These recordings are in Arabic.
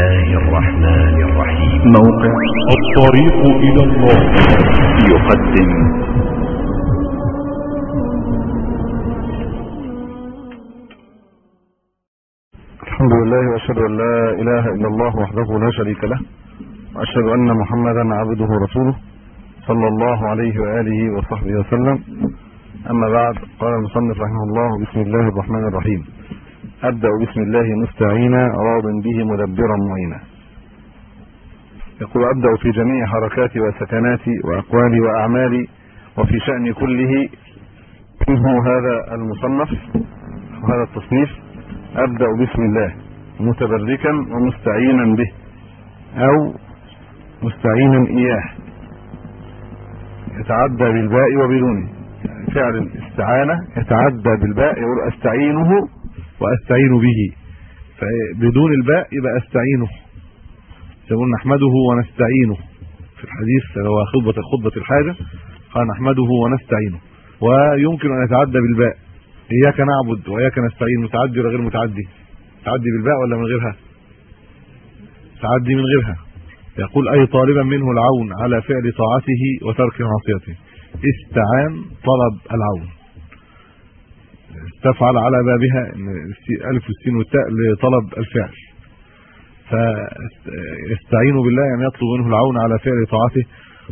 الله الرحمن الرحيم موقع الطريق إلى الله. يقدم. الحمد لله وأشهد أن لا إله إلا الله وحده لا شريك له وأشهد أن محمدا عبده ورسوله صلى الله عليه وآله وصحبه وسلم. أما بعد قال المصنف رحمه الله بسم الله الرحمن الرحيم. أبدأ بسم الله مستعينا راض به مدبرا معينا. يقول أبدأ في جميع حركاتي وسكناتي وأقوالي وأعمالي وفي شأن كله. منه هذا المصنف وهذا التصنيف أبدأ بسم الله متبركا ومستعينا به أو مستعينا إياه. يتعدى بالباء وبدونه فعل الاستعانة يتعدى بالباء يقول أستعينه وأستعين به. فبدون الباء يبقى أستعينه. يقول نحمده ونستعينه. في الحديث هو خطبه خطبة الحاجة. قال نحمده ونستعينه. ويمكن أن يتعدى بالباء. إياك نعبد وإياك نستعين. متعدي ولا غير متعدي؟ تعدي بالباء ولا من غيرها؟ تعدي من غيرها. يقول أي طالبا منه العون على فعل طاعته وترك معصيته. استعان طلب العون. استفعل على بابها ألف والسين والتاء لطلب الفعل. فيستعين بالله يعني يطلب منه العون على فعل طاعته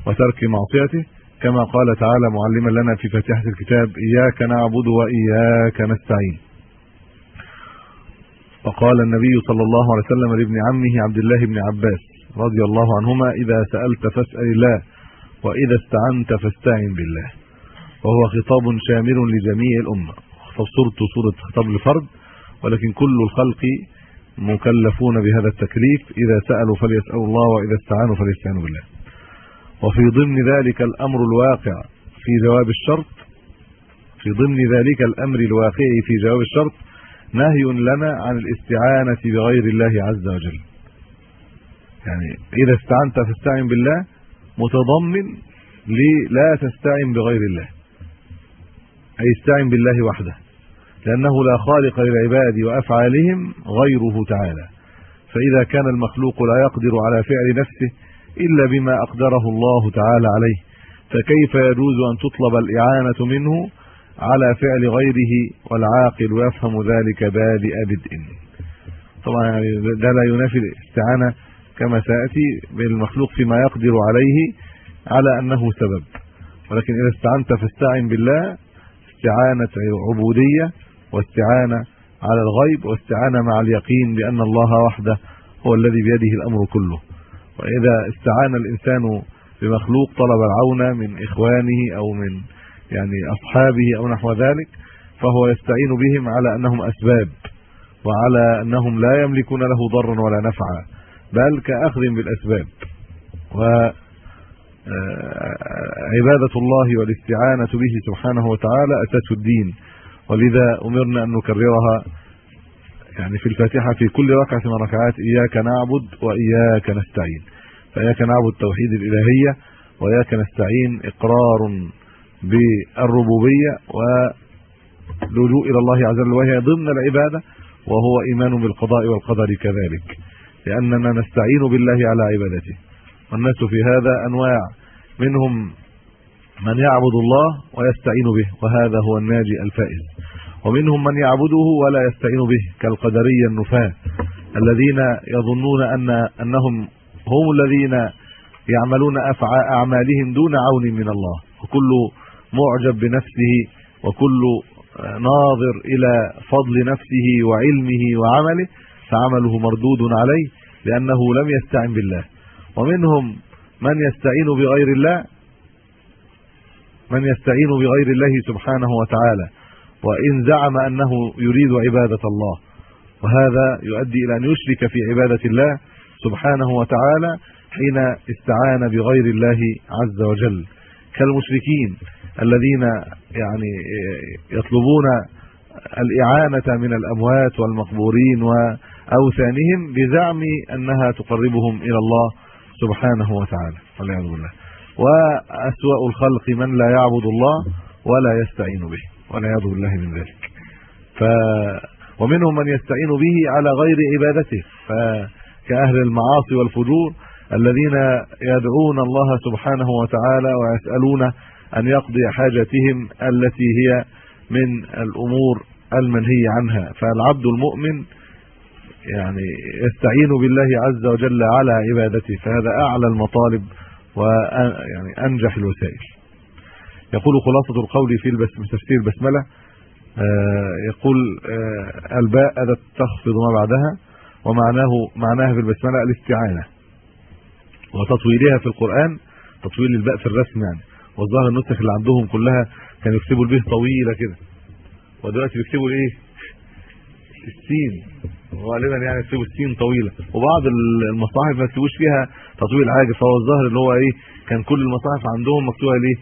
وترك معصيته كما قال تعالى معلما لنا في فاتحة الكتاب إياك نعبد وإياك نستعين. وقال النبي صلى الله عليه وسلم لابن عمه عبد الله بن عباس رضي الله عنهما إذا سألت فاسأل الله وإذا استعنت فاستعن بالله. وهو خطاب شامل لجميع الأمة. فصورته صوره خطاب لفرد ولكن كل الخلق مكلفون بهذا التكليف إذا سألوا فليسألوا الله وإذا استعانوا فليستعينوا بالله. وفي ضمن ذلك الأمر الواقع في جواب الشرط في ضمن ذلك الأمر الواقع في جواب الشرط نهي لنا عن الاستعانة بغير الله عز وجل. يعني إذا استعنت فاستعن بالله متضمن لا تستعن بغير الله. أي استعن بالله وحده. لأنه لا خالق للعباد وأفعالهم غيره تعالى. فإذا كان المخلوق لا يقدر على فعل نفسه إلا بما أقدره الله تعالى عليه فكيف يجوز أن تطلب الإعانة منه على فعل غيره والعاقل يفهم ذلك بادئ بدء؟ طبعا يعني ده لا ينافي الاستعانة كما سيأتي بالمخلوق فيما يقدر عليه على أنه سبب. ولكن إذا استعنت فاستعن بالله استعانة عبودية واستعانه على الغيب واستعانه مع اليقين بأن الله وحده هو الذي بيده الأمر كله. وإذا استعان الإنسان بمخلوق طلب العون من إخوانه أو من يعني أصحابه أو نحو ذلك فهو يستعين بهم على أنهم أسباب وعلى أنهم لا يملكون له ضرا ولا نفعا بل كأخذ بالأسباب. و عبادة الله والاستعانة به سبحانه وتعالى أساس الدين. ولذا أمرنا أن نكررها يعني في الفاتحة في كل ركعة من ركعات إياك نعبد وإياك نستعين. فإياك نعبد توحيد الإلهية وإياك نستعين إقرار بالربوبية واللجوء إلى الله عز وجل وهي ضمن العبادة وهو إيمان بالقضاء والقدر كذلك. لأننا نستعين بالله على عبادته. والناس في هذا أنواع منهم من يعبد الله ويستعين به وهذا هو الناجي الفائز. ومنهم من يعبده ولا يستعين به كالقدريه النفاه الذين يظنون ان أنهم هم الذين يعملون أعمالهم دون عون من الله. وكل معجب بنفسه وكل ناظر إلى فضل نفسه وعلمه وعمله فعمله مردود عليه لأنه لم يستعن بالله. ومنهم من يستعين بغير الله من يستعين بغير الله سبحانه وتعالى وإن زعم أنه يريد عبادة الله وهذا يؤدي إلى أن يشرك في عبادة الله سبحانه وتعالى حين استعان بغير الله عز وجل. كالمشركين الذين يعني يطلبون الإعانة من الأموات والمقبورين وأوثانهم بزعم أنها تقربهم إلى الله سبحانه وتعالى. والعياذ بالله. وأسوأ الخلق من لا يعبد الله ولا يستعين به والعياذ بالله من ذلك. ف ومنهم من يستعين به على غير عبادته ف كأهل المعاصي والفجور الذين يدعون الله سبحانه وتعالى ويسألون أن يقضي حاجتهم التي هي من الأمور المنهي عنها. فالعبد المؤمن يعني يستعين بالله عز وجل على عبادته فهذا أعلى المطالب ويعني أنجح الوسائل. يقول خلاصة القول في تفسير البسملة آه، يقول آه، الباء أداة تخفض ما بعدها ومعناه معناها في البسملة الاستعانة. وتطويلها في القرآن تطويل الباء في الرسم يعني. والظاهر النسخ اللي عندهم كلها كانوا يكتبوا البيه طويلة كده. ودلوقتي بيكتبوا إيه السين. غالبا يعني يكتبوا السين طويلة. وبعض المصاحف ما يكتبوش فيها تطويل عاجل فهو الظاهر اللي هو إيه كان كل المصاحف عندهم مكتوبة ليه؟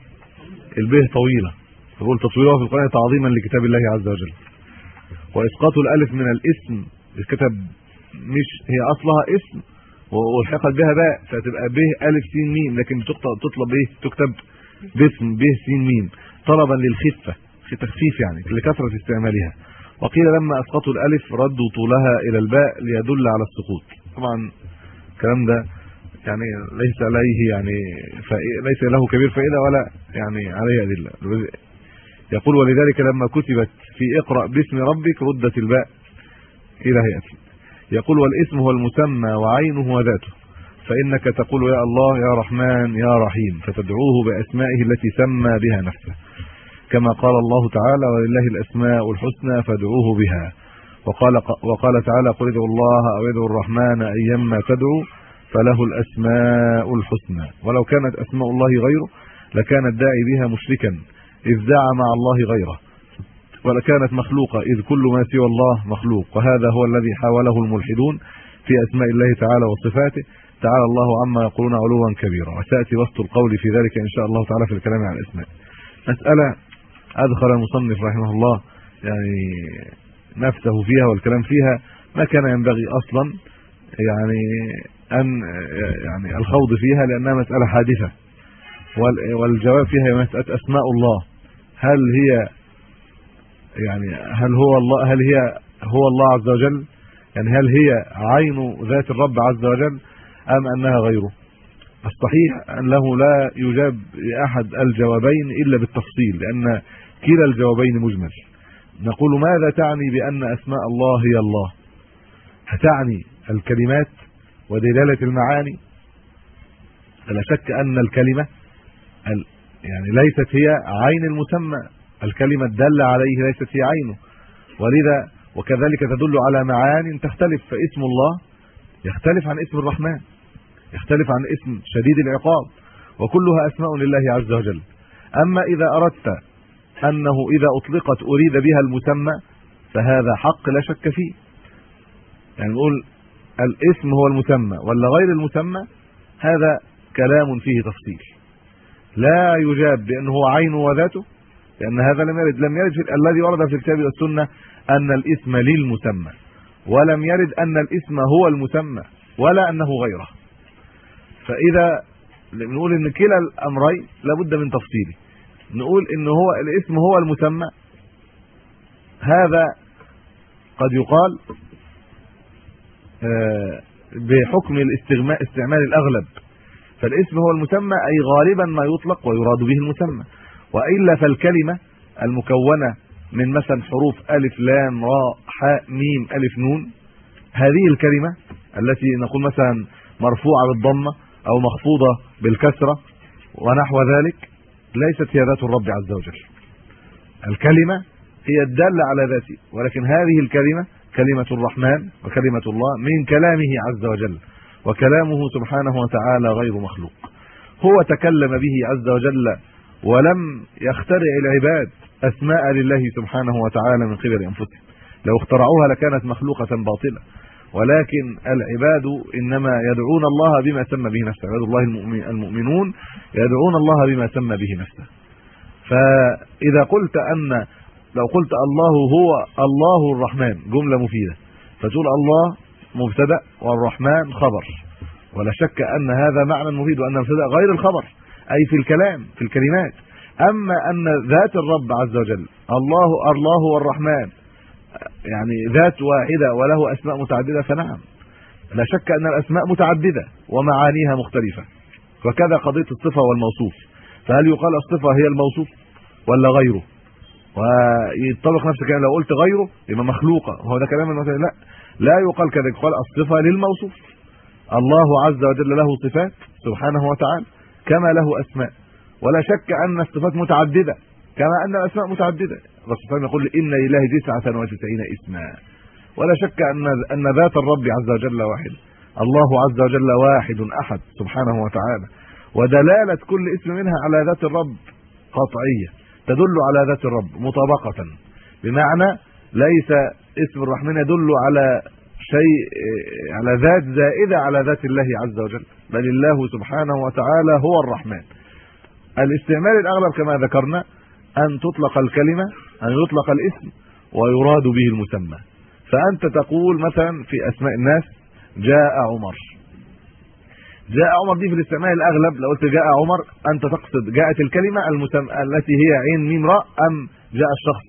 البيه طويلة. يقول تطويلها في القران تعظيما لكتاب الله عز وجل. وإسقاط الألف من الاسم. الكتب مش هي أصلها اسم والحقت بها باء فتبقى ب ألف س م لكن تطلب إيه؟ تكتب باسم ب س م طلبا للخفة. في تخفيف يعني لكثرة استعمالها. وقيل لما أسقطوا الألف ردوا طولها إلى الباء ليدل على السقوط. طبعا الكلام ده يعني ليس عليه يعني ليس له كبير فائدة ولا يعني عليه أدلة. يقول ولذلك لما كتبت في اقرأ باسم ربك ردت الباء إلى هيئته يقول والاسم هو المسمى وعينه وذاته. فإنك تقول يا الله يا رحمن يا رحيم فتدعوه بأسمائه التي سمى بها نفسه. كما قال الله تعالى ولله الأسماء الحسنى فادعوه بها وقال وقال تعالى قل ادعوا الله أو ادعوا الرحمن ايما تدعوا فله الأسماء الحسنى ولو كانت أسماء الله غيره لكان الداعي بها مشركا إذ دعا مع الله غيره. ولكانت مخلوقة إذ كل ما سوى الله مخلوق. وهذا هو الذي حاوله الملحدون في أسماء الله تعالى وصفاته. تعالى الله عما يقولون علوا كبيرا. وساتي وسط القول في ذلك إن شاء الله تعالى في الكلام عن الأسماء. مسألة أدخل المصنف رحمه الله يعني نفسه فيها والكلام فيها. ما كان ينبغي أصلا يعني أن يعني الخوض فيها لأنها مسألة حادثة. والجواب فيها مسألة أسماء الله. هل هي يعني هل هو الله هل هي هو الله عز وجل؟ يعني هل هي عين ذات الرب عز وجل أم أنها غيره؟ الصحيح انه لا يجاب لأحد الجوابين إلا بالتفصيل لأن كلا الجوابين مجمل. نقول ماذا تعني بأن أسماء الله هي الله؟ هتعني الكلمات ودلالة المعاني؟ لا شك أن الكلمة يعني ليست هي عين المسمى. الكلمة الدالة عليه ليست هي عينه. ولذا وكذلك تدل على معان تختلف فاسم الله يختلف عن اسم الرحمن يختلف عن اسم شديد العقاب وكلها أسماء لله عز وجل. أما إذا أردت أنه إذا أطلقت أريد بها المسمى فهذا حق لا شك فيه. يعني نقول الاسم هو المسمى ولا غير المسمى هذا كلام فيه تفصيل. لا يجاب بأنه هو عينه وذاته لأن هذا لم يرد. لم يرد الذي ورد في الكتاب والسنة أن الاسم للمسمى ولم يرد أن الاسم هو المسمى ولا أنه غيره. فإذا نقول إن كلا الأمرين لابد من تفصيله. نقول ان هو الاسم هو المسمى. هذا قد يقال آه، بحكم الاستغماء استعمال الأغلب. فالاسم هو المسمى أي غالبا ما يطلق ويراد به المسمى. وإلا فالكلمة المكونة من مثلا حروف ألف لام راء حاء ميم ألف نون هذه الكلمة التي نقول مثلا مرفوعة بالضمة أو مخفوضة بالكسرة ونحو ذلك ليست هي ذات الرب عز وجل. الكلمة هي الدالة على ذاته ولكن هذه الكلمة كلمة الرحمن وكلمة الله من كلامه عز وجل وكلامه سبحانه وتعالى غير مخلوق. هو تكلم به عز وجل ولم يخترع العباد أسماء لله سبحانه وتعالى من قبل أنفسهم. لو اخترعوها لكانت مخلوقة باطلة. ولكن العباد إنما يدعون الله بما سمى به نفسه. عباد الله المؤمنون يدعون الله بما سمى به نفسه. فإذا قلت ان لو قلت الله هو الله الرحمن جملة مفيدة. فتقول الله مبتدأ والرحمن خبر. ولا شك أن هذا معنى مفيد وأن المبتدأ غير الخبر أي في الكلام في الكلمات. أما أن ذات الرب عز وجل الله الله والرحمن يعني ذات واحدة وله أسماء متعددة فنعم. لا شك أن الأسماء متعددة ومعانيها مختلفة. وكذا قضية الصفة والموصوف. فهل يقال الصفة هي الموصوف ولا غيره؟ ويطبق نفس الكلام. لو قلت غيره يبقى مخلوقة. هو ده كلام المثل لا. لا يقال كذا يقال الصفة للموصوف. الله عز وجل له صفات سبحانه وتعالى كما له أسماء. ولا شك أن الصفات متعددة. كما أن الأسماء متعددة. الرسول صلى الله عليه وسلم يقول إن لله 99 اسما ولا شك أن أن ذات الرب عز وجل واحد. الله عز وجل واحد أحد سبحانه وتعالى. ودلالة كل اسم منها على ذات الرب قطعية. تدل على ذات الرب مطابقة. بمعنى ليس اسم الرحمن يدل على شيء على ذات زائدة على ذات الله عز وجل. بل الله سبحانه وتعالى هو الرحمن. الاستعمال الأغلب كما ذكرنا أن تطلق الكلمة أن يطلق الاسم ويراد به المسمى. فأنت تقول مثلا في أسماء الناس جاء عمر. جاء عمر دي في الاستعمال الأغلب لو قلت جاء عمر أنت تقصد جاءت الكلمة المسمى التي هي عين ميم راء أم جاء الشخص.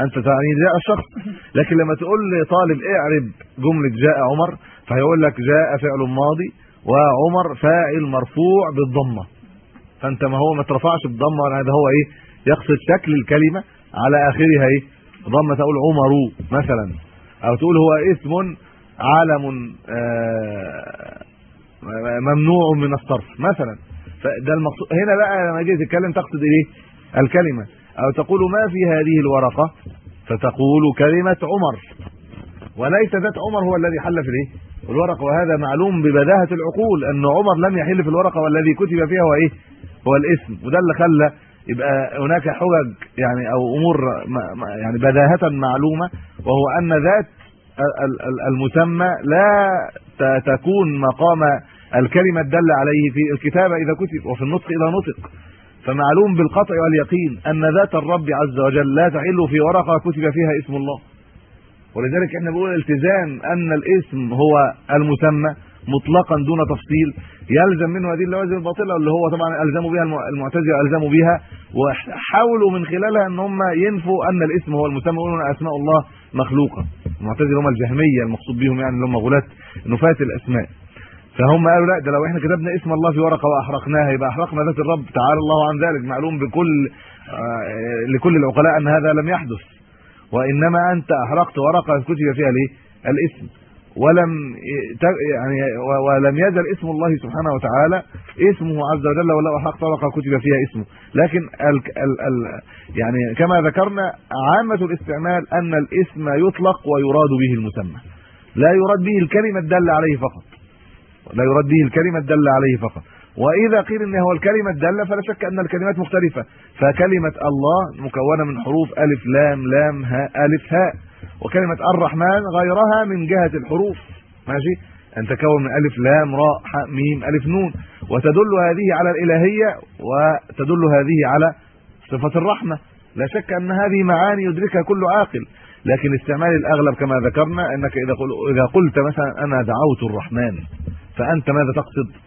أنت تعني جاء الشخص. لكن لما تقول لطالب اعرب جملة جاء عمر فهيقول لك جاء فعل ماضي وعمر فاعل مرفوع بالضمة. فأنت ما هو ما ترفعش بالضمة هذا هو إيه؟ يقصد شكل الكلمة على آخرها إيه؟ ضمه تقول عمر مثلا. أو تقول هو اسم علم آه، ممنوع من الصرف مثلا. فده المقصود. هنا بقى لما جيت تتكلم تقصد إيه؟ الكلمة. أو تقول ما في هذه الورقة؟ فتقول كلمة عمر. وليس ذات عمر هو الذي حل في الإيه؟ الورقة. وهذا معلوم ببداهة العقول أن عمر لم يحل في الورقة والذي كتب فيها هو إيه؟ هو الاسم وده اللي خلى يبقى هناك حجج يعني أو أمور يعني بداهه معلومة وهو أن ذات المسمى لا تكون مقام الكلمة الدالة عليه في الكتابه إذا كتب وفي النطق إذا نطق. فمعلوم بالقطع واليقين أن ذات الرب عز وجل لا تحل في ورقة كتب فيها اسم الله. ولذلك إحنا بنقول التزام أن الاسم هو المسمى. مطلقا دون تفصيل يلزم منه هذه اللوازم الباطلة اللي هو طبعا ألزموا بها المعتزلة ألزموا بها وحاولوا من خلالها إن هم ينفوا أن الاسم هو المسمى ويقولوا أسماء الله مخلوقة. المعتزلة هم الجهمية المقصود بهم يعني اللي هم غلاة نفاة الأسماء. فهم قالوا لا ده لو إحنا كتبنا اسم الله في ورقة وأحرقناها يبقى أحرقنا ذات الرب تعالى الله عن ذلك. معلوم بكل آه لكل العقلاء أن هذا لم يحدث. وإنما أنت أحرقت ورقة كتب فيها الايه الاسم. ولم يعني ولم يزل اسم الله سبحانه وتعالى اسمه عز وجل ولا أحق طرقه كتب فيها اسمه. لكن ال ال ال يعني كما ذكرنا عامة الاستعمال أن الاسم يطلق ويراد به المسمى. لا يراد به الكلمة الدالة عليه فقط. لا يراد به الكلمة الدالة عليه فقط. وإذا قيل إن هو الكلمة الدالة فلا شك أن الكلمات مختلفة. فكلمة الله مكونة من حروف ألف لام لام هاء ألف هاء وكلمة الرحمن غيرها من جهة الحروف. ماشي؟ أن تكون من ألف لام راء حاء ميم ألف نون. وتدل هذه على الإلهية وتدل هذه على صفة الرحمة. لا شك أن هذه معاني يدركها كل عاقل. لكن استعمال الأغلب كما ذكرنا أنك إذا إذا قلت مثلا أنا دعوت الرحمن فأنت ماذا تقصد؟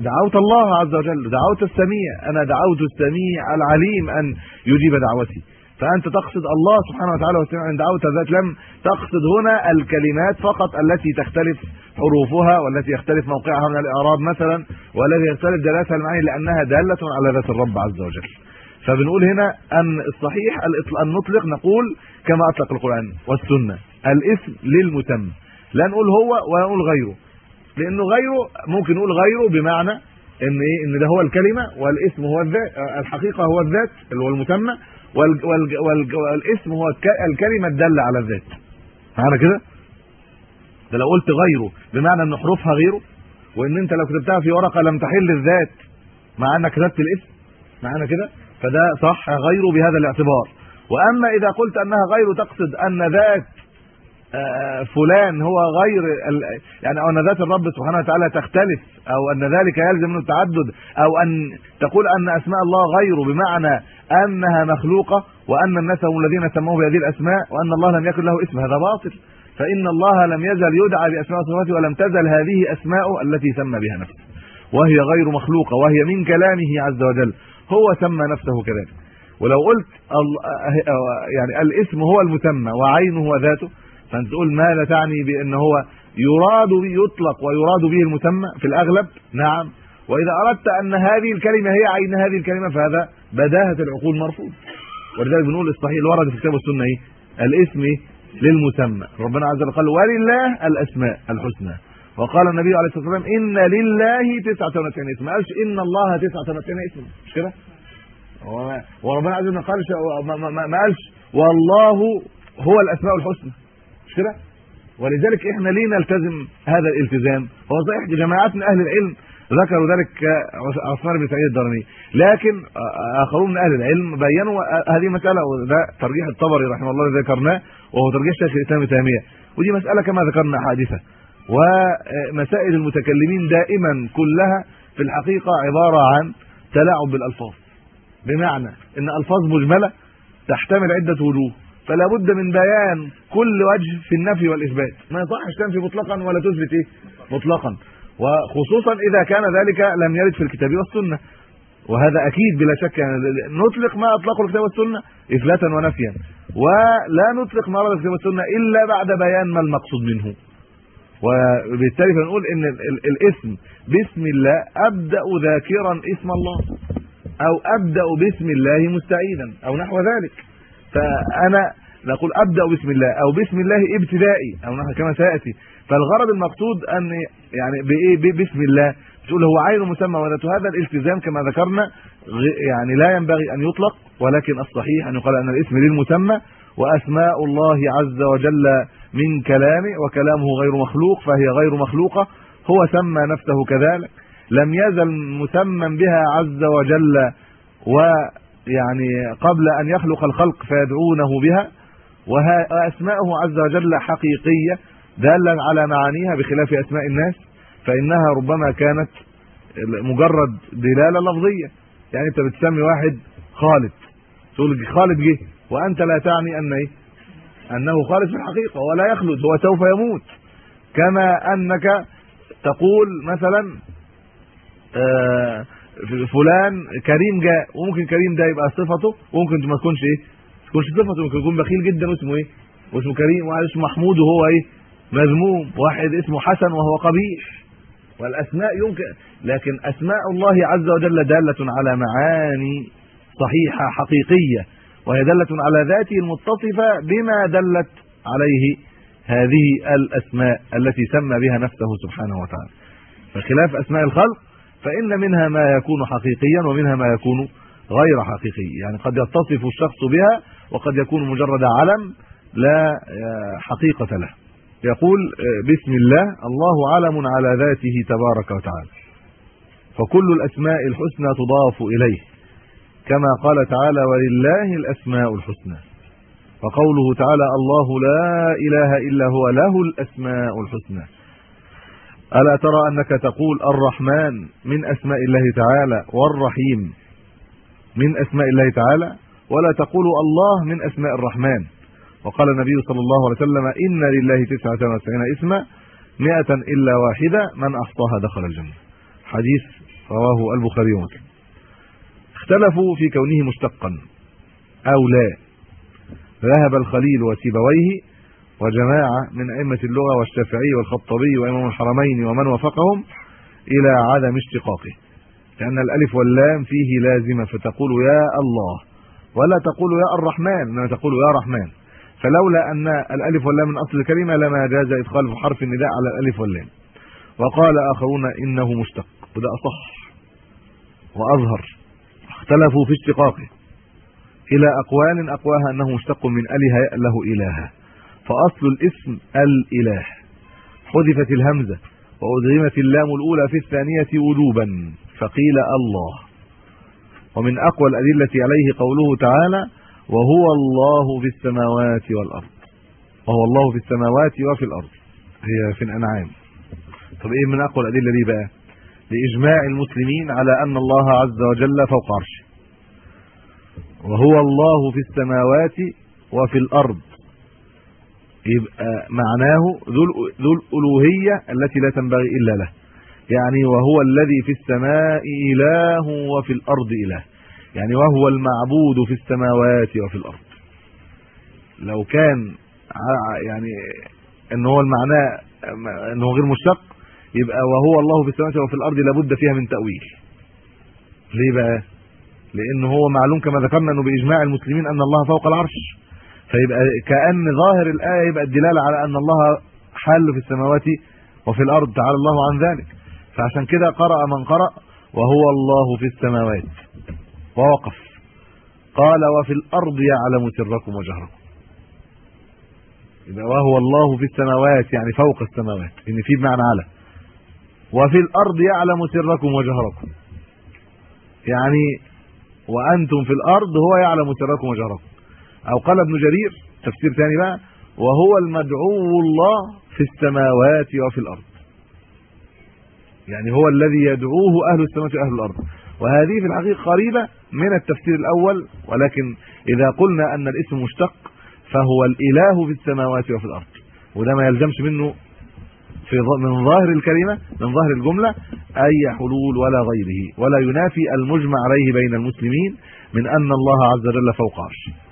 دعوت الله عز وجل دعوت السميع. أنا دعوت السميع العليم أن يجيب دعوتي. فأنت تقصد الله سبحانه وتعالى والسميع ان دعوت ذات لم تقصد هنا الكلمات فقط التي تختلف حروفها والتي يختلف موقعها من الإعراب مثلا والذي يختلف دلالتها المعاني لأنها دالة على ذات الرب عز وجل. فبنقول هنا أن الصحيح أن نطلق نقول كما أطلق القرآن والسنة. الاسم للمسمى لا نقول هو ولا نقول غيره. لأنه غيره ممكن نقول غيره بمعنى إن إيه؟ إن ده هو الكلمة والاسم هو الذات الحقيقة هو الذات اللي هو المسمى والاسم هو الكلمة الدالة على الذات. معانا كده؟ ده لو قلت غيره بمعنى إن حروفها غيره؟ وإن أنت لو كتبتها في ورقة لم تحل الذات مع إنك كتبت الاسم؟ معانا كده؟ فده صح غيره بهذا الاعتبار. وأما إذا قلت أنها غيره تقصد أن ذات فلان هو غير يعني أو أن ذات الرب سبحانه وتعالى تختلف أو أن ذلك يلزم منه التعدد أو أن تقول أن أسماء الله غيره بمعنى أنها مخلوقة وأن الناس هم الذين سموه بهذه الأسماء وأن الله لم يكن له اسم هذا باطل. فإن الله لم يزل يدعى بأسماء وصفاته ولم تزل هذه اسماءه التي سمى بها نفسه. وهي غير مخلوقة وهي من كلامه عز وجل. هو سمى نفسه كذلك. ولو قلت يعني الاسم هو المسمى وعينه وذاته فانت تقول ماذا تعني بأن هو يراد به يطلق ويراد به المسمى في الأغلب؟ نعم. وإذا أردت أن هذه الكلمة هي عين هذه الكلمة فهذا بداهة العقول مرفوض. ولذلك بنقول الصحيح اللي ورد في الكتاب والسنة إيه؟ الاسم للمسمى. ربنا عز وجل قال ولله الأسماء الحسنى وقال النبي عليه الصلاة والسلام إن لله 99 اسم ما قالش إن الله 99 اسم. مش كده؟ وربنا عز وجل قال ما قالش والله هو الأسماء الحسنى مش كده ولذلك إحنا ليه نلتزم هذا الالتزام؟ هو صحيح جماعات من أهل العلم ذكروا ذلك عثمان بن سعيد الدارمي. لكن آخرون من أهل العلم بينوا هذه مسألة وده ترجيح الطبري رحمه الله ذكرناه وهو ترجيح شيخ الإسلام تيمية. ودي مسألة كما ذكرنا حادثة. ومسائل المتكلمين دائما كلها في الحقيقة عبارة عن تلاعب بالألفاظ. بمعنى إن ألفاظ مجملة تحتمل عدة وجوه. فلا بد من بيان كل وجه في النفي والإثبات. ما يصحش تنفي مطلقا ولا تثبت إيه مطلقا. وخصوصا إذا كان ذلك لم يرد في الكتاب والسنة. وهذا أكيد بلا شك. يعني نطلق ما أطلقه الكتاب والسنة اثباتا ونفيا. ولا نطلق ما ورد في الكتاب والسنة إلا بعد بيان ما المقصود منه. وبالتالي فنقول إن الاسم بسم الله أبدأ ذاكرا اسم الله أو أبدأ بسم الله مستعيذا أو نحو ذلك. فأنا نقول أبدأ بسم الله أو بسم الله ابتدائي أو نحو كما سيأتي. فالغرض المقصود أن يعني بإيه؟ بسم الله. تقول هو عين مسمى وذات هذا الالتزام كما ذكرنا يعني لا ينبغي أن يطلق ولكن الصحيح أن يقال أن الاسم للمسمى وأسماء الله عز وجل من كلامه وكلامه غير مخلوق فهي غير مخلوقة هو سمى نفسه كذلك. لم يزل مسمى بها عز وجل ويعني قبل أن يخلق الخلق فيدعونه بها واسماءه عز وجل حقيقية داله على معانيها بخلاف أسماء الناس فإنها ربما كانت مجرد دلالة لفظية. يعني أنت بتسمي واحد خالد تقول خالد جه وأنت لا تعني أن إيه؟ أنه خالد في الحقيقة ولا يخلد هو سوف يموت. كما أنك تقول مثلا آه فلان كريم جاء وممكن كريم ده يبقى صفته وممكن ما تكونش إيه؟ تكونش صفته ممكن يكون بخيل جدا واسمه إيه؟ واسمه كريم واحد اسمه محمود وهو إيه؟ مذموم واحد اسمه حسن وهو قبيح. والأسماء يمكن لكن أسماء الله عز وجل دالة على معاني صحيحة حقيقية وهي دالة على ذاته المتصفة بما دلت عليه هذه الأسماء التي سمى بها نفسه سبحانه وتعالى. فخلاف أسماء الخلق فإن منها ما يكون حقيقيا ومنها ما يكون غير حقيقي. يعني قد يتصف الشخص بها وقد يكون مجرد علم لا حقيقة له. يقول بسم الله الله علم على ذاته تبارك وتعالى. فكل الأسماء الحسنى تضاف إليه كما قال تعالى ولله الأسماء الحسنى وقوله تعالى الله لا إله إلا هو له الأسماء الحسنى ألا ترى أنك تقول الرحمن من أسماء الله تعالى والرحيم من أسماء الله تعالى ولا تقول الله من أسماء الرحمن. وقال النبي صلى الله عليه وسلم إن لله 99 اسما 100 إلا واحدة من أحصاها دخل الجنة. حديث رواه البخاري ومسلم. اختلفوا في كونه مشتقا أو لا. ذهب الخليل وسيبويه وجماعة من أئمة اللغة والشافعي والخطابي وإمام الحرمين ومن وافقهم إلى عدم اشتقاقه. لأن الألف واللام فيه لازمة فتقول يا الله ولا تقول يا الرحمن إنما تقول يا رحمن. فلولا أن الألف واللام من أصل الكلمة لما جاز إدخال حرف النداء على الألف واللام. وقال آخرون إنه مشتق وده أصح وأظهر. اختلفوا في اشتقاقه. إلى أقوال أقواها أنه مشتق من اله له إلها. فأصل الاسم الإله. حذفت الهمزة وادغمت اللام الأولى في الثانية وجوبا فقيل الله. ومن أقوى الأدلة عليه قوله تعالى وهو الله في السماوات والأرض وهو الله في السماوات وفي الأرض. هي في الأنعام. طب إيه من أقوى الأدلة دي بقى؟ لإجماع المسلمين على أن الله عز وجل فوق عرشه. وهو الله في السماوات وفي الأرض. يبقى معناه ذو الألوهية التي لا تنبغي إلا له. يعني وهو الذي في السماء إله وفي الأرض إله. يعني وهو المعبود في السماوات وفي الأرض. لو كان يعني إن هو المعنى إنه غير مشتق يبقى وهو الله في السماوات وفي الأرض لابد فيها من تأويل. ليه بقى؟ لأن هو معلوم كما ذكرنا إنه بإجماع المسلمين أن الله فوق العرش. فيبقى كأن ظاهر الآية يبقى الدلالة على أن الله حال في السماوات وفي الأرض تعالى الله عن ذلك. فعشان كده قرأ من قرأ وهو الله في السماوات. ووقف. قال وفي الأرض يعلم سركم وجهركم. يبقى وهو الله في السماوات يعني فوق السماوات. إن في بمعنى على. وفي الأرض يعلم سركم وجهركم. يعني وأنتم في الأرض هو يعلم سركم وجهركم. أو قال ابن جرير تفسير ثاني بقى وهو المدعو الله في السماوات وفي الأرض. يعني هو الذي يدعوه أهل السماوات وأهل الأرض. وهذه في الحقيقة قريبة من التفسير الأول ولكن إذا قلنا أن الاسم مشتق فهو الإله في السماوات وفي الأرض. وده ما يلزمش منه في من ظاهر الكلمة من ظاهر الجملة أي حلول ولا غيره. ولا ينافي المجمع عليه بين المسلمين من أن الله عز وجل فوق عرشه.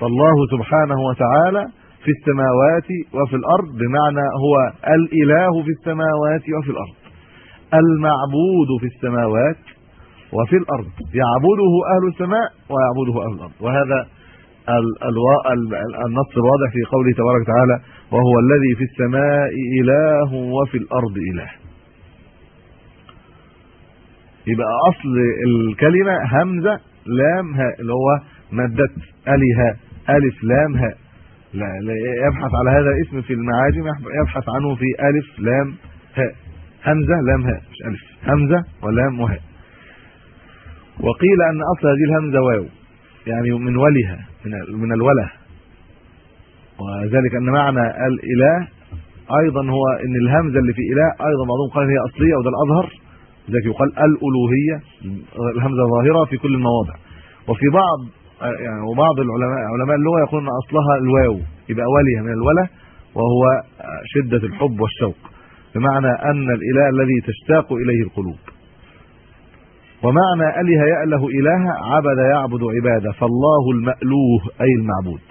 فالله سبحانه وتعالى في السماوات وفي الأرض بمعنى هو الإله في السماوات وفي الأرض المعبود في السماوات وفي الأرض يعبده أهل السماء ويعبده أهل الأرض. وهذا النص الواضح في قوله تبارك وتعالى وهو الذي في السماء إله وفي الأرض إله. يبقى أصل الكلمة همزة لام هاء اللي هو مادة اله ألف لام هاء. لا لا يبحث على هذا الاسم في المعاجم يبحث عنه في ألف لام هاء. همزة لام هاء مش ألف. همزة ولام وهاء. وقيل أن أصل هذه الهمزة واو يعني من ولها من من الولة. وذلك أن معنى الإله أيضا هو إن الهمزة اللي في إله أيضا بعضهم قال هي أصلية وده الأظهر. لذلك يقال الألوهية الهمزة ظاهرة في كل المواضع. وفي بعض يعني وبعض العلماء علماء اللغة يقولون إن أصلها الواو يبقى وليه من الوله وهو شدة الحب والشوق. بمعنى أن الإله الذي تشتاق إليه القلوب. ومعنى اله يأله الها عبد يعبد عباده فالله المألوه أي المعبود.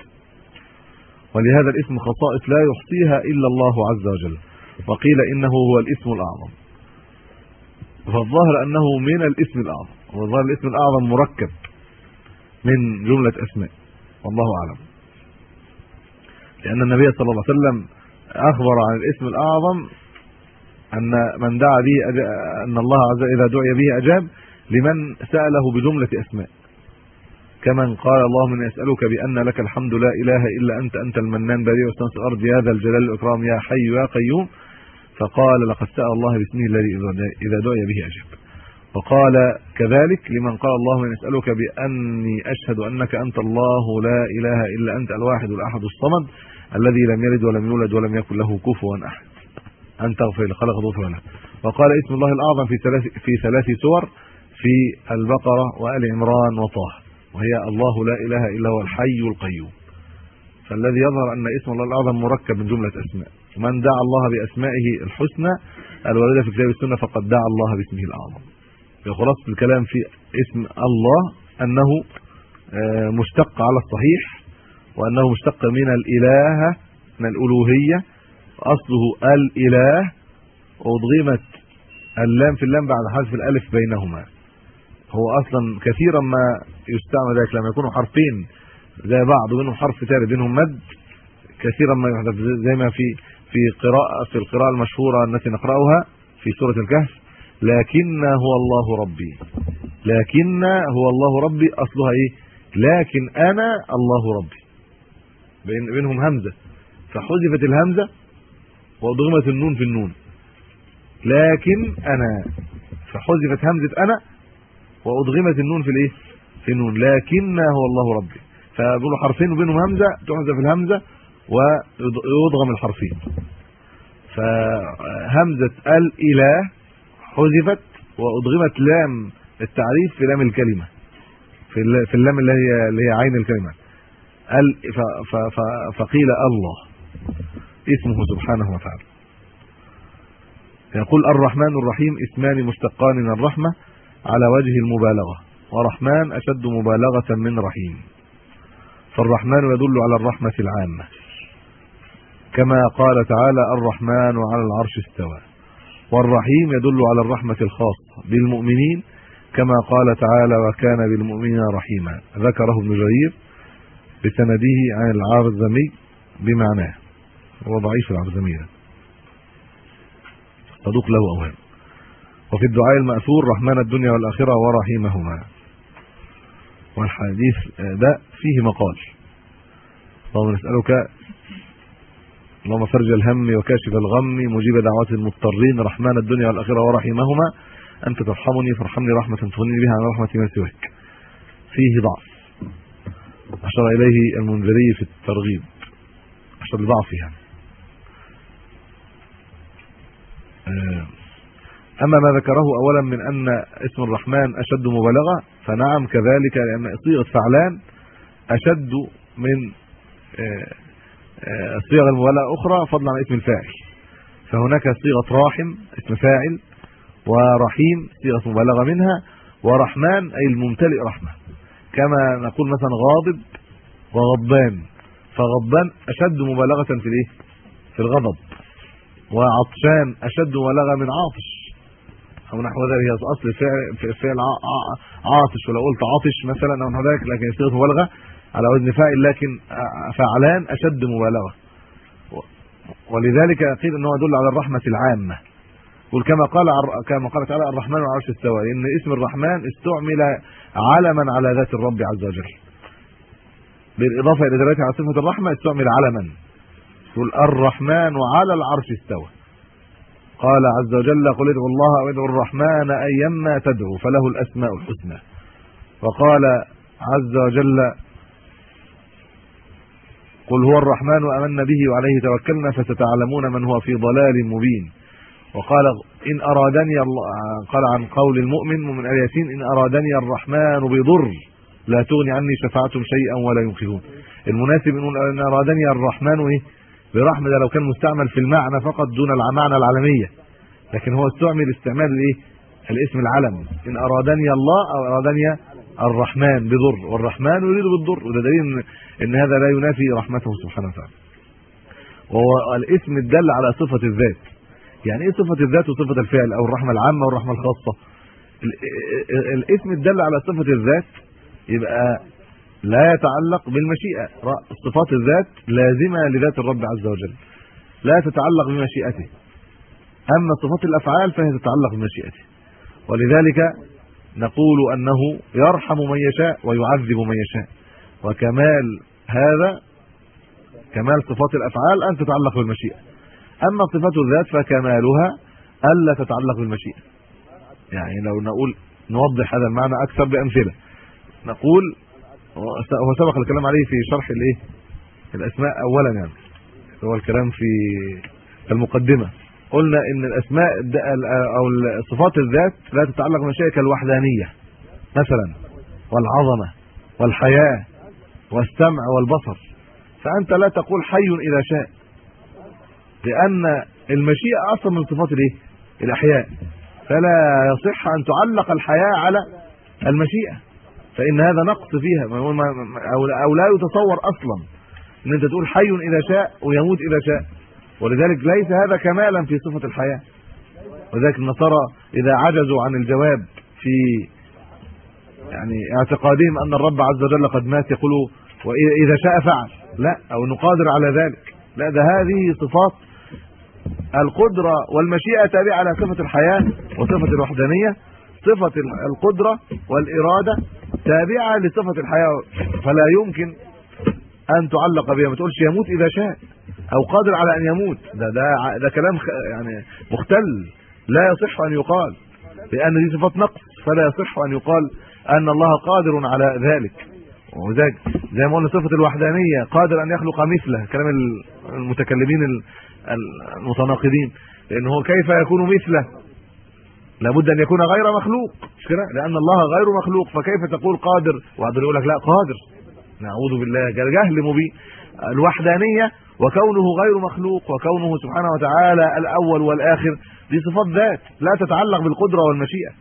ولهذا الاسم خصائص لا يحصيها إلا الله عز وجل. وقيل إنه هو الاسم الأعظم. فالظاهر أنه من الاسم الأعظم. والظاهر الاسم الأعظم مركب. من جملة أسماء. والله أعلم. لأن النبي صلى الله عليه وسلم أخبر عن الاسم الأعظم أن من دعا به أن الله عز إذا دعي به أجاب لمن سأله بجملة أسماء. كمن قال اللهم اني اسالك بأن لك الحمد لا إله إلا أنت أنت المنان بديع السماوات والأرض يا ذا الجلال والإكرام يا حي يا قيوم. فقال لقد سأل الله باسمه الذي إذا دعي به أجاب. وقال كذلك لمن قال اللهم اني اسالك بأني أشهد أنك أنت الله لا إله إلا أنت الواحد الأحد الصمد الذي لم يلد ولم يولد ولم يكن له كفوا أحد. أن تغفر لخلق له وقال اسم الله الأعظم في ثلاث في ثلاث سور في البقرة وآل عمران وطه وهي الله لا إله إلا هو الحي القيوم. فالذي يظهر أن اسم الله الأعظم مركب من جملة أسماء. ومن دعا الله بأسمائه الحسنى الوارده في كتاب السنة فقد دعا الله باسمه الأعظم. خلاصة الكلام في اسم الله أنه آه، مشتق على الصحيح وأنه مشتق من الإله من الألوهية. أصله الإله وادغمت اللام في اللام بعد حذف الألف بينهما. هو أصلا كثيرا ما يستعمل ذلك لما يكونوا حرفين زي بعض وبينهم حرف ثالث بينهم مد كثيرا ما يحدث زي ما في في قراءة في القراءة المشهورة التي نقرأها في سورة الكهف. لكن هو الله ربي. لكن هو الله ربي أصلها إيه؟ لكن أنا الله ربي. بين بينهم همزة. فحذفت الهمزة وادغمت النون في النون. لكن أنا. فحذفت همزة أنا وادغمت النون في الإيه؟ في النون. لكن هو الله ربي. فبيقولوا حرفين وبينهم همزة تحذف الهمزة ويضغم الحرفين. فهمزة الإله حذفت وأدغمت لام التعريف في لام الكلمة. في في اللام اللي هي اللي هي عين الكلمة. ال ف- ف- ف- فقيل الله. اسمه سبحانه وتعالى. يقول الرحمن الرحيم اسمان مشتقان من الرحمة على وجه المبالغة. ورحمن أشد مبالغة من رحيم. فالرحمن يدل على الرحمة العامة. كما قال تعالى الرحمن على العرش استوى. والرحيم يدل على الرحمة الخاصة بالمؤمنين كما قال تعالى وكان بالمؤمنين رحيما. ذكره ابن جرير بسنده عن العارضمي بمعناه. هو ضعيف العارضمي صدوق له أوهام. وفي الدعاء المأثور رحمن الدنيا والآخرة ورحيمهما. والحديث ده فيه مقال. اللهم نسألك اللهم فرج الهم وكاشف الغم مجيب دعوات المضطرين رحمن الدنيا والآخرة ورحيمهما. أنت ترحمني فارحمني رحمة تغنيني بها عن رحمة من سواك. فيه ضعف. أشار إليه المنذري في الترغيب. أشار لضعفه يعني. أما ما ذكره اولا من أن اسم الرحمن أشد مبالغة فنعم كذلك لأن صيغة فعلان أشد من صيغ المبالغه أخرى فضلا عن اسم الفاعل. فهناك صيغة راحم اسم فاعل ورحيم صيغة مبالغة منها ورحمن أي الممتلئ رحمة. كما نقول مثلا غاضب وغضبان. فغضبان أشد مبالغة في الإيه؟ في الغضب. وعطشان أشد مبالغة من عاطش. أو نحو ذلك هي أصل الفعل فعل عاطش ولو قلت عاطش مثلا أو نحو ذلك لكن صيغة مبالغة. على وزن فاعل لكن فعلان أشد مبالغة. ولذلك قيل أنه يدل على الرحمة العامة. قل كما قال كما قال تعالى الرحمن على العرش استوى. لأن اسم الرحمن استعمل علما على ذات الرب عز وجل. بالإضافة إلى دلاله على صفة الرحمة استعمل علما. قل الرحمن على العرش استوى. قال عز وجل قل ادعوا الله أو ادعوا الرحمن أيما تدعوا فله الأسماء الحسنى. وقال عز وجل قل هو الرحمن وآمنا به وعليه توكلنا فستعلمون من هو في ضلال مبين. وقال إن أرادني الله قال عن قول المؤمن من آل ياسين إن أرادني الرحمن بضر لا تغني عني شفاعتهم شيئا ولا ينقذون. المناسب إن أرادني الرحمن إيه؟ برحمة ده لو كان مستعمل في المعنى فقط دون المعنى العالمية. لكن هو استعمل استعمال الايه الاسم العلم. إن أرادني الله أو أرادني الرحمن بضر والرحمن يريد بالضر وده دليل ان, هذا لا ينافي رحمته سبحانه وتعالى. وهو الاسم الدل على صفة الذات. يعني إيه صفة الذات وصفة الفعل؟ أو الرحمة العامة والرحمه الخاصة. الاسم الدل على صفة الذات يبقى لا يتعلق بالمشيئة. صفات الذات لازمة لذات الرب عز وجل. لا تتعلق بمشيئته. أما صفات الأفعال فهي تتعلق بمشيئته. ولذلك نقول أنه يرحم من يشاء ويعذب من يشاء. وكمال هذا كمال صفات الأفعال أن تتعلق بالمشيئة. أما صفات الذات فكمالها ألا تتعلق بالمشيئة. يعني لو نقول نوضح هذا المعنى أكثر بأمثلة. نقول هو سبق الكلام عليه في شرح الإيه؟ الأسماء اولا يعني هو الكلام في المقدمة. قلنا إن الأسماء أو صفات الذات لا تتعلق بمشيئة كالوحدانيه مثلا والعظمة والحياة والسمع والبصر. فأنت لا تقول حي إذا شاء لأن المشيئة أصلا من صفات الإيه؟ الأحياء. فلا يصح أن تعلق الحياة على المشيئة فإن هذا نقص فيها أو لا يتصور أصلا إن أنت تقول حي إذا شاء ويموت إذا شاء. ولذلك ليس هذا كمالا في صفة الحياة. وذلك النصارى إذا عجزوا عن الجواب في يعني اعتقادهم أن الرب عز وجل قد مات يقولوا واذا شاء فعل. لا أو نقادر على ذلك. لا ده هذه صفات القدرة والمشيئة تابعة على صفة الحياة وصفة الوحدانية. صفة القدرة والإرادة تابعة لصفة الحياة. فلا يمكن أن تعلق بها. ما تقولش يموت إذا شاء. أو قادر على أن يموت. ده ده ده كلام يعني مختل. لا يصح أن يقال. لأن دي صفات نقص. فلا يصح أن يقال أن الله قادر على ذلك. وذلك زي ما قلنا صفة الوحدانية. قادر أن يخلق مثله كلام المتكلمين المتناقضين. لأن هو كيف يكون مثله؟ لابد أن يكون غير مخلوق. مش كده؟ لأن الله غير مخلوق. فكيف تقول قادر؟ وقادر يقول لك لا قادر. نعوذ بالله. جهل مبين. الوحدانية وكونه غير مخلوق وكونه سبحانه وتعالى الأول والآخر دي صفات ذات لا تتعلق بالقدرة والمشيئة.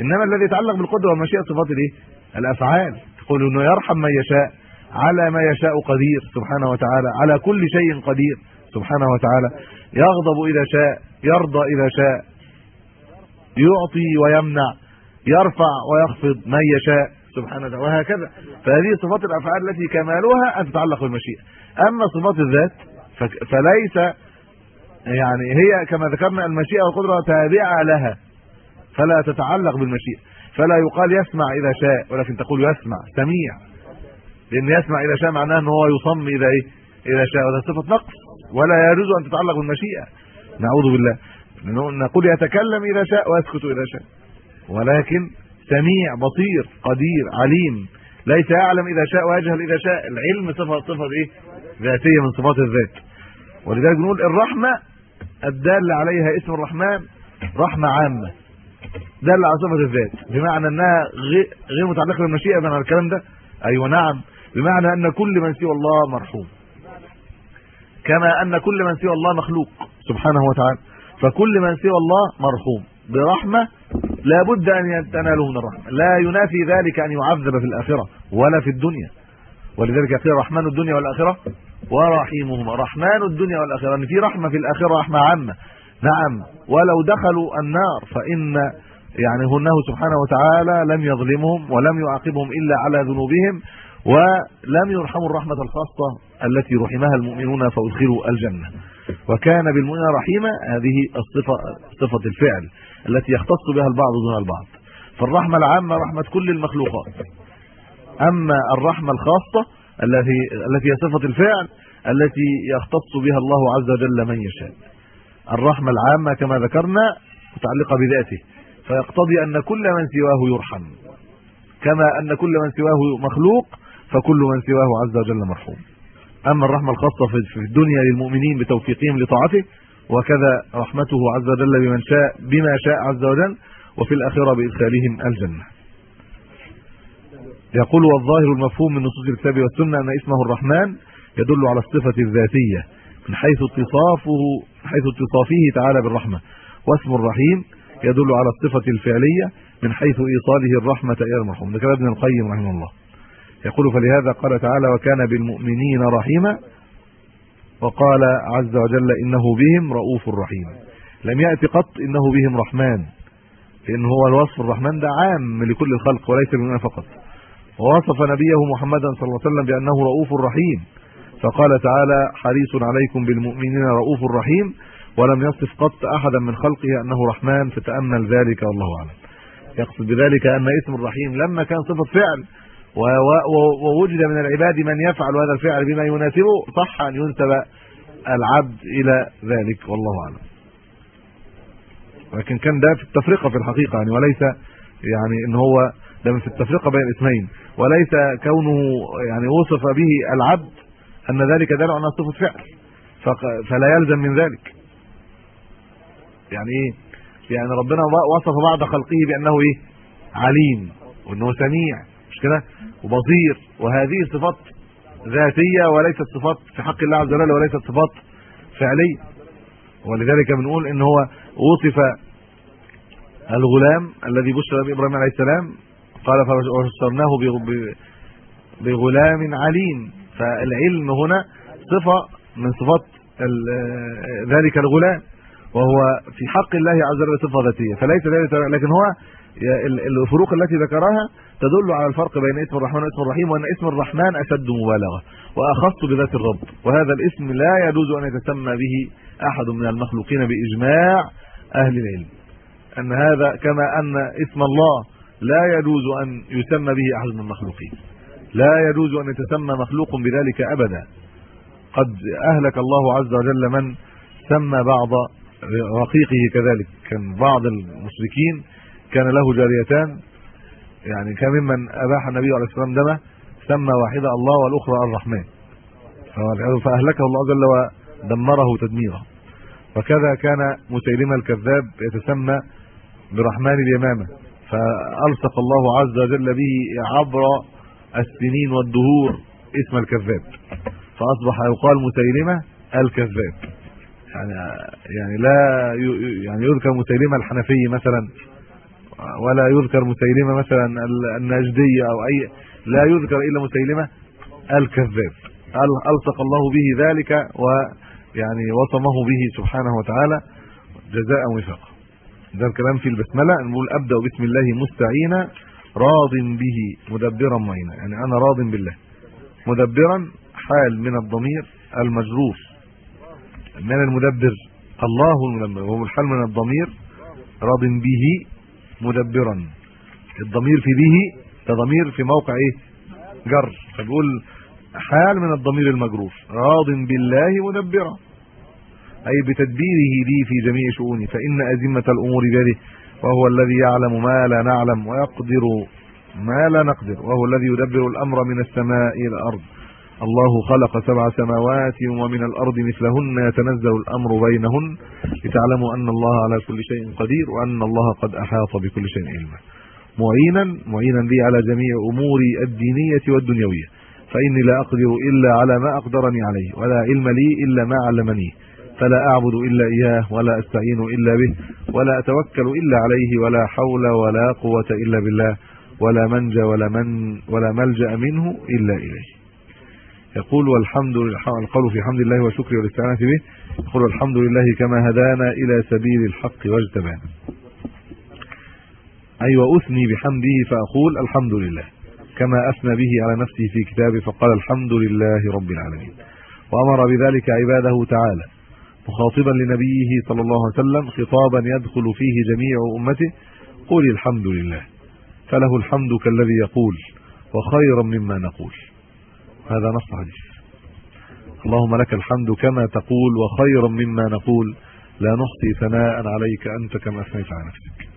إنما الذي يتعلق بالقدرة والمشيئة صفات الايه الأفعال. تقول إنه يرحم من يشاء على ما يشاء قدير سبحانه وتعالى على كل شيء قدير سبحانه وتعالى. يغضب إذا شاء يرضى إذا شاء يعطي ويمنع يرفع ويخفض من يشاء. سبحانه وتعالى وهكذا. فهذه صفات الأفعال التي كمالها أن تتعلق بالمشيئة. أما صفات الذات فليس يعني هي كما ذكرنا المشيئة والقدرة تابعة لها فلا تتعلق بالمشيئة. فلا يقال يسمع إذا شاء ولكن تقول يسمع سميع. لأن يسمع إذا شاء معناه ان هو يصم إذا إيه؟ إذا شاء. وهذا صفة نقص ولا يجوز أن تتعلق بالمشيئة. نعوذ بالله. نقول يتكلم إذا شاء ويسكت إذا شاء. ولكن سميع بصير قدير عليم ليس يعلم إذا شاء ويجهل إذا شاء. العلم صفة صفة إيه؟ ذاتية من صفات الذات. ولذلك نقول الرحمة الدال عليها اسم الرحمن رحمة عامة. دل على صفة الذات. بمعنى أنها غير متعلقة بالمشيئة بمعنى الكلام ده؟ أيوه نعم. بمعنى أن كل من سوى الله مرحوم. كما أن كل من سوى الله مخلوق سبحانه وتعالى. فكل من سوى الله مرحوم. برحمة لا بد أن يتناله من الرحمة. لا ينافي ذلك أن يعذب في الآخرة ولا في الدنيا. ولذلك يقول رحمن الدنيا والآخرة ورحيمهما. رحمن الدنيا والآخرة. أن في رحمة في الآخرة رحمة عامة. نعم. ولو دخلوا النار فإن يعني هنه سبحانه وتعالى لم يظلمهم ولم يعاقبهم إلا على ذنوبهم ولم يرحموا الرحمة الخاصة التي رحمها المؤمنون فأدخلوا الجنة. وكان بالمؤمنين رحيما. هذه الصفه صفة الفعل التي يختص بها البعض دون البعض. فالرحمة العامة رحمة كل المخلوقات. أما الرحمة الخاصة التي التي هي صفة الفعل التي يختص بها الله عز وجل من يشاء. الرحمة العامة كما ذكرنا متعلقة بذاته. فيقتضي أن كل من سواه يرحم. كما أن كل من سواه مخلوق فكل من سواه عز وجل مرحوم. أما الرحمة الخاصة في الدنيا للمؤمنين بتوفيقهم لطاعته وكذا رحمته عز وجل بمن شاء بما شاء عز وجل وفي الآخرة بإدخالهم الجنة. يقول والظاهر المفهوم من نصوص الكتاب والسنة أن اسمه الرحمن يدل على الصفة الذاتية من حيث اتصافه حيث اتصافه تعالى بالرحمة. واسم الرحيم يدل على الصفة الفعلية من حيث إيصاله الرحمة إلى المرحوم. ذكر ابن القيم رحمه الله. يقول فلهذا قال تعالى وكان بالمؤمنين رحيما وقال عز وجل إنه بهم رؤوف رحيم. لم يأتي قط إنه بهم رحمن لأن هو الوصف الرحمن ده عام لكل الخلق وليس للمؤمنين فقط. ووصف نبيه محمدا صلى الله عليه وسلم بأنه رؤوف رحيم. فقال تعالى حريص عليكم بالمؤمنين رؤوف رحيم ولم يصف قط أحدا من خلقه أنه رحمن فتأمل ذلك والله أعلم. يقصد بذلك أن اسم الرحيم لما كان صفة فعل ووجد من العباد من يفعل هذا الفعل بما يناسبه صح أن ينسب العبد إلى ذلك والله أعلم. ولكن كان ده في التفرقة في الحقيقة يعني وليس يعني إن هو ده في التفرقة بين الاسمين. وليس كونه يعني وصف به العبد أن ذلك دل على صفة فعل. فلا يلزم من ذلك. يعني إيه؟ يعني ربنا وصف بعض خلقه بأنه إيه؟ عليم وإنه سميع. مش كده؟ وبصير. وهذه صفات ذاتية وليست صفات في حق الله عز وجل وليست صفات فعلية. ولذلك بنقول إن هو وصف الغلام الذي بشر إبراهيم عليه السلام. قال فبشرناه بغلام عليم. فالعلم هنا صفة من صفات ذلك الغلام. وهو في حق الله عز وجل صفة ذاتية. فليس ذلك لكن هو الفروق التي ذكرها تدل على الفرق بين اسم الرحمن واسم الرحيم وأن اسم الرحمن أشد مبالغة وأخص بذات الرب وهذا الاسم لا يجوز أن يتسمى به أحد من المخلوقين بإجماع أهل العلم. أن هذا كما أن اسم الله لا يجوز أن يسمى به أحد من المخلوقين. لا يجوز أن يتسمى مخلوق بذلك أبدا. قد أهلك الله عز وجل من سمى بعض رقيقه كذلك كان بعض المشركين كان له جاريتان يعني كان ممن أباح النبي عليه الصلاة والسلام دمه سمى واحدة الله والأخرى الرحمن. فأهلكه الله جل ودمره تدميرا وكذا كان مسيلمه الكذاب يتسمى برحمن اليمامة. فألصق الله عز وجل به عبر السنين والدهور اسم الكذاب. فأصبح يقال مسيلمه الكذاب. يعني يعني لا يعني يذكر مسيلمه الحنفي مثلا. ولا يذكر مسيلمة مثلا النجدية أو اي لا يذكر إلا مسيلمة الكذاب. ألصق الله به ذلك ويعني وصمه به سبحانه وتعالى جزاء وفاقا. ده الكلام في البسملة. نقول أبدأ بسم الله مستعينا راض به مدبرا معينا. يعني أنا راض بالله. مدبرا حال من الضمير المجرور. من المدبر؟ الله المدبر. وهو الحال من الضمير. راض به مدبرا. الضمير في به ده ضمير في موقع إيه؟ جر. فبيقول حال من الضمير المجرور. راض بالله مدبرا. أي بتدبيره لي في جميع شؤوني. فإن أزمة الأمور بيده وهو الذي يعلم ما لا نعلم. ويقدر ما لا نقدر. وهو الذي يدبر الأمر من السماء إلى الأرض. الله خلق سبع سماوات ومن الأرض مثلهن يتنزل الأمر بينهن لتعلموا أن الله على كل شيء قدير وأن الله قد أحاط بكل شيء علما. معينا معينا لي على جميع اموري الدينية والدنيوية. فإني لا أقدر إلا على ما أقدرني عليه ولا علم لي إلا ما علمني. فلا أعبد إلا إياه ولا أستعين إلا به ولا أتوكل إلا عليه ولا حول ولا قوة إلا بالله ولا منجا ولا من ولا ملجأ منه إلا إليه. يقول والحمد لله القول في حمد الله وشكره والاستعانة به. يقول الحمد لله كما هدانا إلى سبيل الحق واجتبانا. أي وأثني بحمده فأقول الحمد لله. كما أثنى به على نفسه في كتابه فقال الحمد لله رب العالمين. وأمر بذلك عباده تعالى مخاطبا لنبيه صلى الله عليه وسلم خطابا يدخل فيه جميع أمته قل الحمد لله. فله الحمد كالذي يقول وخيرا مما نقول. هذا نص حديث. اللهم لك الحمد كما تقول وخيرا مما نقول. لا نحصي ثناء عليك أنت كما أثنيت على نفسك.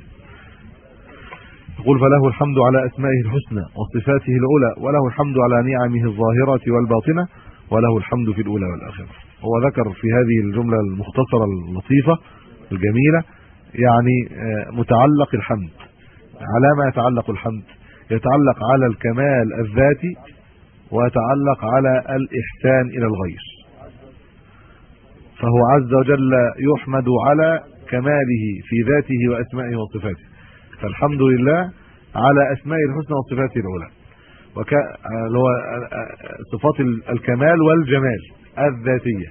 يقول فله الحمد على أسمائه الحسنى وصفاته العلى وله الحمد على نعمه الظاهره والباطنة وله الحمد في الأولى والآخرة. هو ذكر في هذه الجملة المختصرة اللطيفة الجميلة يعني متعلق الحمد. على ما يتعلق الحمد. يتعلق على الكمال الذاتي ويتعلق على الإحسان إلى الغير. فهو عز وجل يحمد على كماله في ذاته وأسمائه وصفاته. فالحمد لله على أسماء الحسنى وصفاته العلى وك هو صفات الكمال والجمال الذاتية.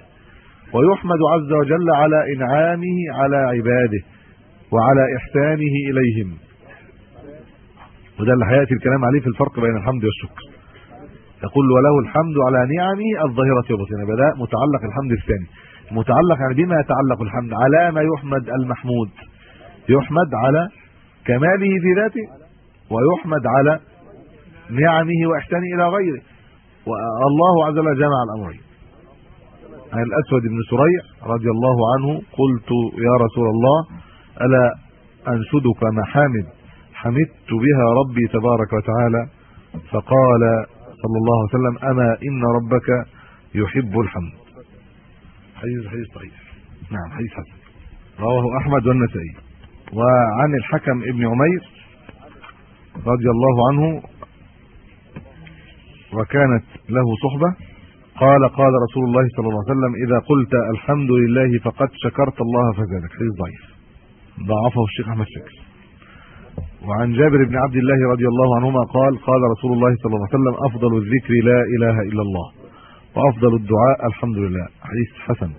ويحمد عز وجل على إنعامه على عباده وعلى إحسانه إليهم. وده اللي هيأتي الكلام عليه في الفرق بين الحمد والشكر. يقول وله الحمد على نعمه الظاهرة والباطنه بدا متعلق الحمد الثاني. متعلق يعني بما يتعلق الحمد على ما يحمد المحمود. يحمد على كماله في ذاته ويحمد على نعمه وإحسانه إلى غيره. والله عز وجل جمع الأمرين. عن الأسود بن سريع رضي الله عنه قلت يا رسول الله ألا أنشدك محامد؟ حمدت بها ربي تبارك وتعالى. فقال صلى الله عليه وسلم أما إن ربك يحب الحمد. حديث حديث صحيح. نعم حديث حسن. رواه أحمد والنسائي. وعن الحكم ابن عمير رضي الله عنه وكانت له صحبة. قال قال رسول الله صلى الله عليه وسلم إذا قلت الحمد لله فقد شكرت الله فزادك. حديث ضعيف. ضعفه الشيخ أحمد شاكر وعن جابر بن عبد الله رضي الله عنهما قال قال رسول الله صلى الله عليه وسلم أفضل الذكر لا إله إلا الله وأفضل الدعاء الحمد لله. حديث حسن.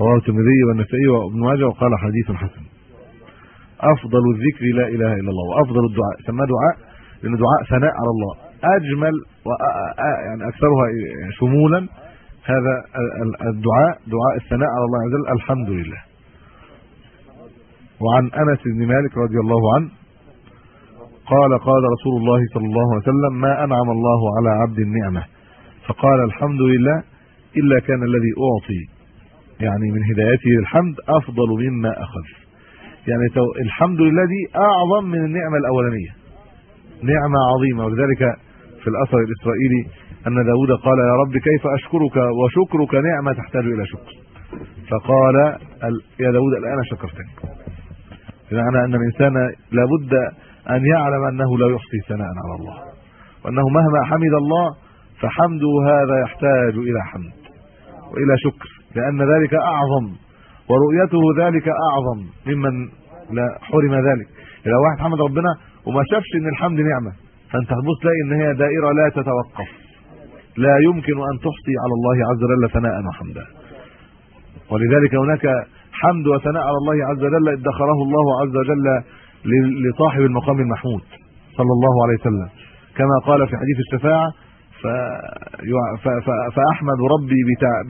رواه الترمذي والنسائي وابن ماجه وقال حديث حسن. أفضل الذكر لا إله إلا الله وأفضل الدعاء. سماه دعاء لأنه دعاء ثناء على الله. أجمل يعني أكثرها شمولا هذا الدعاء دعاء الثناء على الله عز وجل الحمد لله. وعن أنس بن مالك رضي الله عنه قال قال رسول الله صلى الله عليه وسلم ما أنعم الله على عبد النعمة. فقال الحمد لله إلا كان الذي أعطي. يعني من هدايته للحمد أفضل مما أخذ. يعني الحمد لله دي أعظم من النعمة الأولانية. نعمة عظيمة. ولذلك في الأثر الإسرائيلي أن داوود قال يا رب كيف أشكرك وشكرك نعمة تحتاج إلى شكر. فقال يا داوود الآن شكرتني. بمعنى أن الإنسان لابد أن يعلم أنه لا يحصي ثناء على الله وأنه مهما حمد الله فحمده هذا يحتاج إلى حمد وإلى شكر لأن ذلك أعظم ورؤيته ذلك أعظم ممن لا حرم ذلك. لو واحد حمد ربنا وما شافش إن الحمد نعمة فأنت هتبص تلاقي إن هي دائرة لا تتوقف. لا يمكن أن تحصي على الله عز وجل ثناء وحمدا. ولذلك هناك حمد وثناء على الله عز وجل ادخره الله عز وجل لصاحب المقام المحمود صلى الله عليه وسلم. كما قال في حديث الشفاعة فأحمد ربي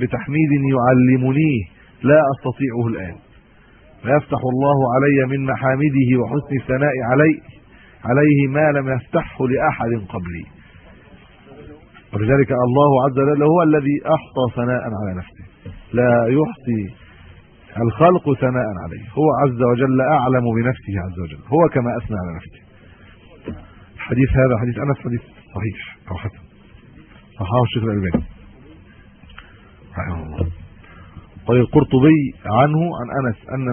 بتحميد يعلمنيه لا أستطيعه الآن. فيفتح الله علي من محامده وحسن الثناء عليه عليه ما لم يفتحه لأحد قبلي. ولذلك الله عز وجل هو الذي أحصى ثناء على نفسه. لا يحصي الخلق ثناء عليه. هو عز وجل أعلم بنفسه عز وجل. هو كما أثنى على نفسه. الحديث هذا حديث أنس حديث صحيح أو حسن. صححه الشيخ الألباني. رحمه الله. قال القرطبي عنه عن أنس أن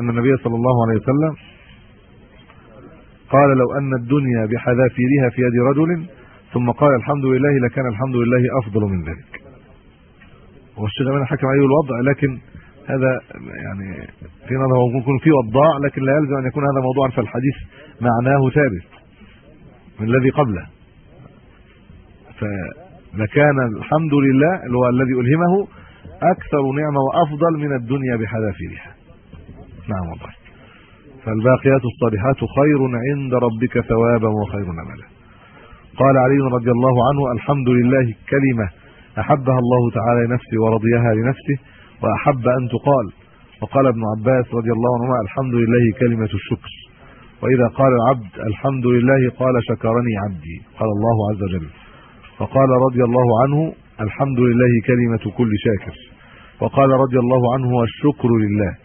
أن النبي صلى الله عليه وسلم قال لو أن الدنيا بحذافيرها في يد رجل ثم قال الحمد لله لكان الحمد لله أفضل من ذلك. والشيخ الألباني حكم عليه الوضع لكن هذا يعني في نظر ممكن يكون في وضاع لكن لا يلزم أن يكون هذا موضوعا فالحديث معناه ثابت من الذي قبله. فلكان الحمد لله اللي هو الذي ألهمه أكثر نعمة وأفضل من الدنيا بحذافيرها. نعم والله. فالباقيات الصالحات خير عند ربك ثوابا وخير املا قال علي رضي الله عنه الحمد لله كلمة أحبها الله تعالى لنفسه ورضيها لنفسه وأحب أن تقال. وقال ابن عباس رضي الله عنهما الحمد لله كلمة الشكر. وإذا قال العبد الحمد لله قال شكرني عبدي. قال الله عز وجل. وقال رضي الله عنه الحمد لله كلمة كل شاكر. وقال رضي الله عنه الشكر لله.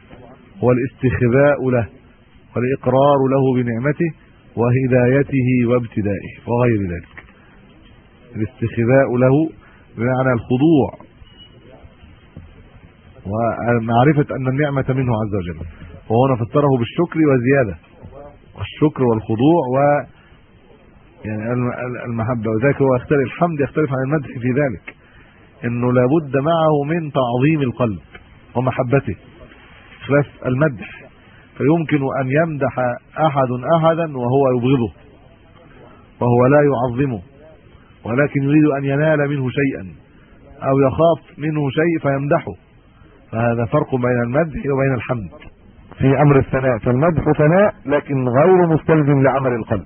هو الاستخباء له والإقرار له بنعمته وهدايته وابتدائه وغير ذلك. الاستخباء له بمعنى الخضوع. ومعرفة أن النعمة منه عز وجل. وهنا فسره بالشكر وزياده والشكر والخضوع و يعني المحبة. وذلك هو يختلف الحمد يختلف عن المدح في ذلك. إنه لابد معه من تعظيم القلب ومحبته. خلاف المدح. فيمكن أن يمدح أحد أحدا وهو يبغضه. وهو لا يعظمه. ولكن يريد أن ينال منه شيئا. أو يخاف منه شيء فيمدحه. فهذا فرق بين المدح وبين الحمد. في أمر الثناء فالمدح ثناء لكن غير مستلزم لعمل القلب.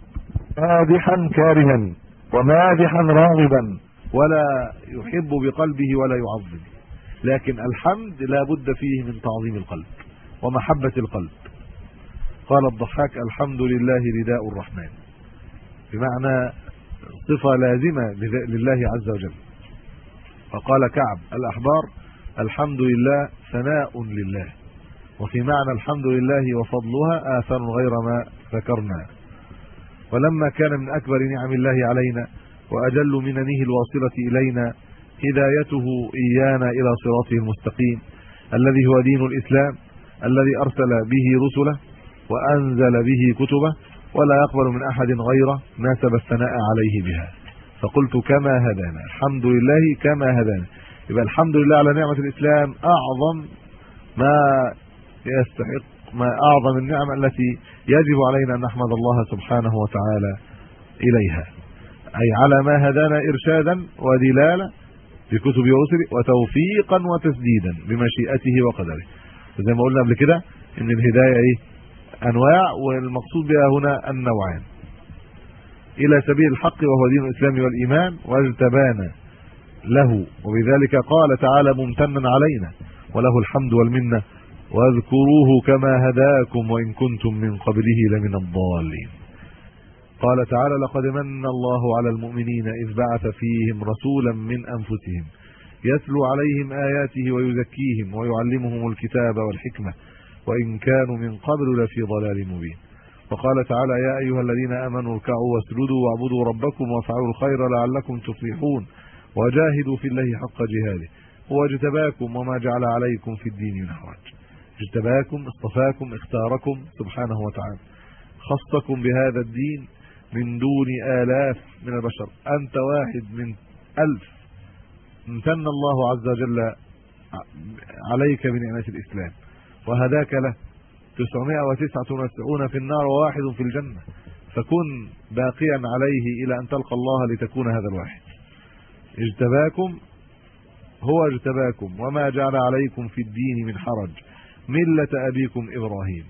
مادحا كارها ومادحا راغبا. ولا يحب بقلبه ولا يعظم. لكن الحمد لا بد فيه من تعظيم القلب ومحبة القلب. قال الضحاك الحمد لله رداء الرحمن. بمعنى صفة لازمة لله عز وجل. فقال كعب الأحبار الحمد لله ثناء لله. وفي معنى الحمد لله وفضلها آثار غير ما ذكرنا. ولما كان من أكبر نعم الله علينا وأجل مننه الواصلة إلينا هدايته إيانا إلى صراطه المستقيم الذي هو دين الإسلام الذي أرسل به رسله وأنزل به كتبه ولا يقبل من أحد غيره ناسب الثناء عليه بها. فقلت كما هدانا الحمد لله كما هدانا. يبقى الحمد لله على نعمة الإسلام أعظم ما يستحق ما أعظم النعم التي يجب علينا أن نحمد الله سبحانه وتعالى إليها. أي على ما هدانا إرشادا ودلاله بكتب رسله وتوفيقا وتسديدا بمشيئته وقدره. زي ما قلنا قبل كده إن الهداية إيه؟ أنواع والمقصود بها هنا النوعان. إلى سبيل الحق وهو دين الإسلام والإيمان واجتبانا له. وبذلك قال تعالى ممتنا علينا. وله الحمد والمنة. واذكروه كما هداكم وإن كنتم من قبله لمن الضالين. قال تعالى لقد من الله على المؤمنين إذ بعث فيهم رسولا من أنفسهم يتلو عليهم آياته ويزكيهم ويعلمهم الكتاب والحكمة وإن كانوا من قبل لفي ضلال مبين. وقال تعالى يا أيها الذين آمنوا اركعوا واسجدوا واعبدوا ربكم وافعلوا الخير لعلكم تفلحون. وجاهدوا في الله حق جهاده. هو اجتباكم وما جعل عليكم في الدين من حرج. اجتباكم اصطفاكم اختاركم سبحانه وتعالى. خصكم بهذا الدين من دون آلاف من البشر. أنت واحد من ألف. امتن الله عز وجل عليك بنعمة الإسلام. وهداك له 999 في النار وواحد في الجنة. فكن باقيا عليه إلى أن تلقى الله لتكون هذا الواحد. اجتباكم هو اجتباكم. وما جعل عليكم في الدين من حرج. ملة أبيكم إبراهيم.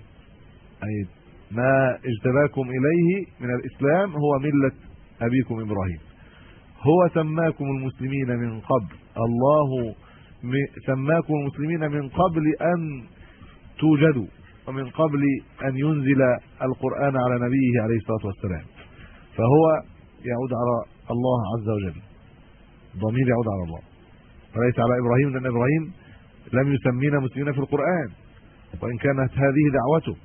أي ما اجتباكم إليه من الإسلام هو ملة أبيكم إبراهيم. هو سماكم المسلمين من قبل. الله سماكم المسلمين من قبل أن توجدوا. ومن قبل أن ينزل القرآن على نبيه عليه الصلاة والسلام. فهو يعود على الله عز وجل. ضمير يعود على الله. وليس على إبراهيم لأن إبراهيم لم يسمينا مسلمين في القرآن. وإن كانت هذه دعوته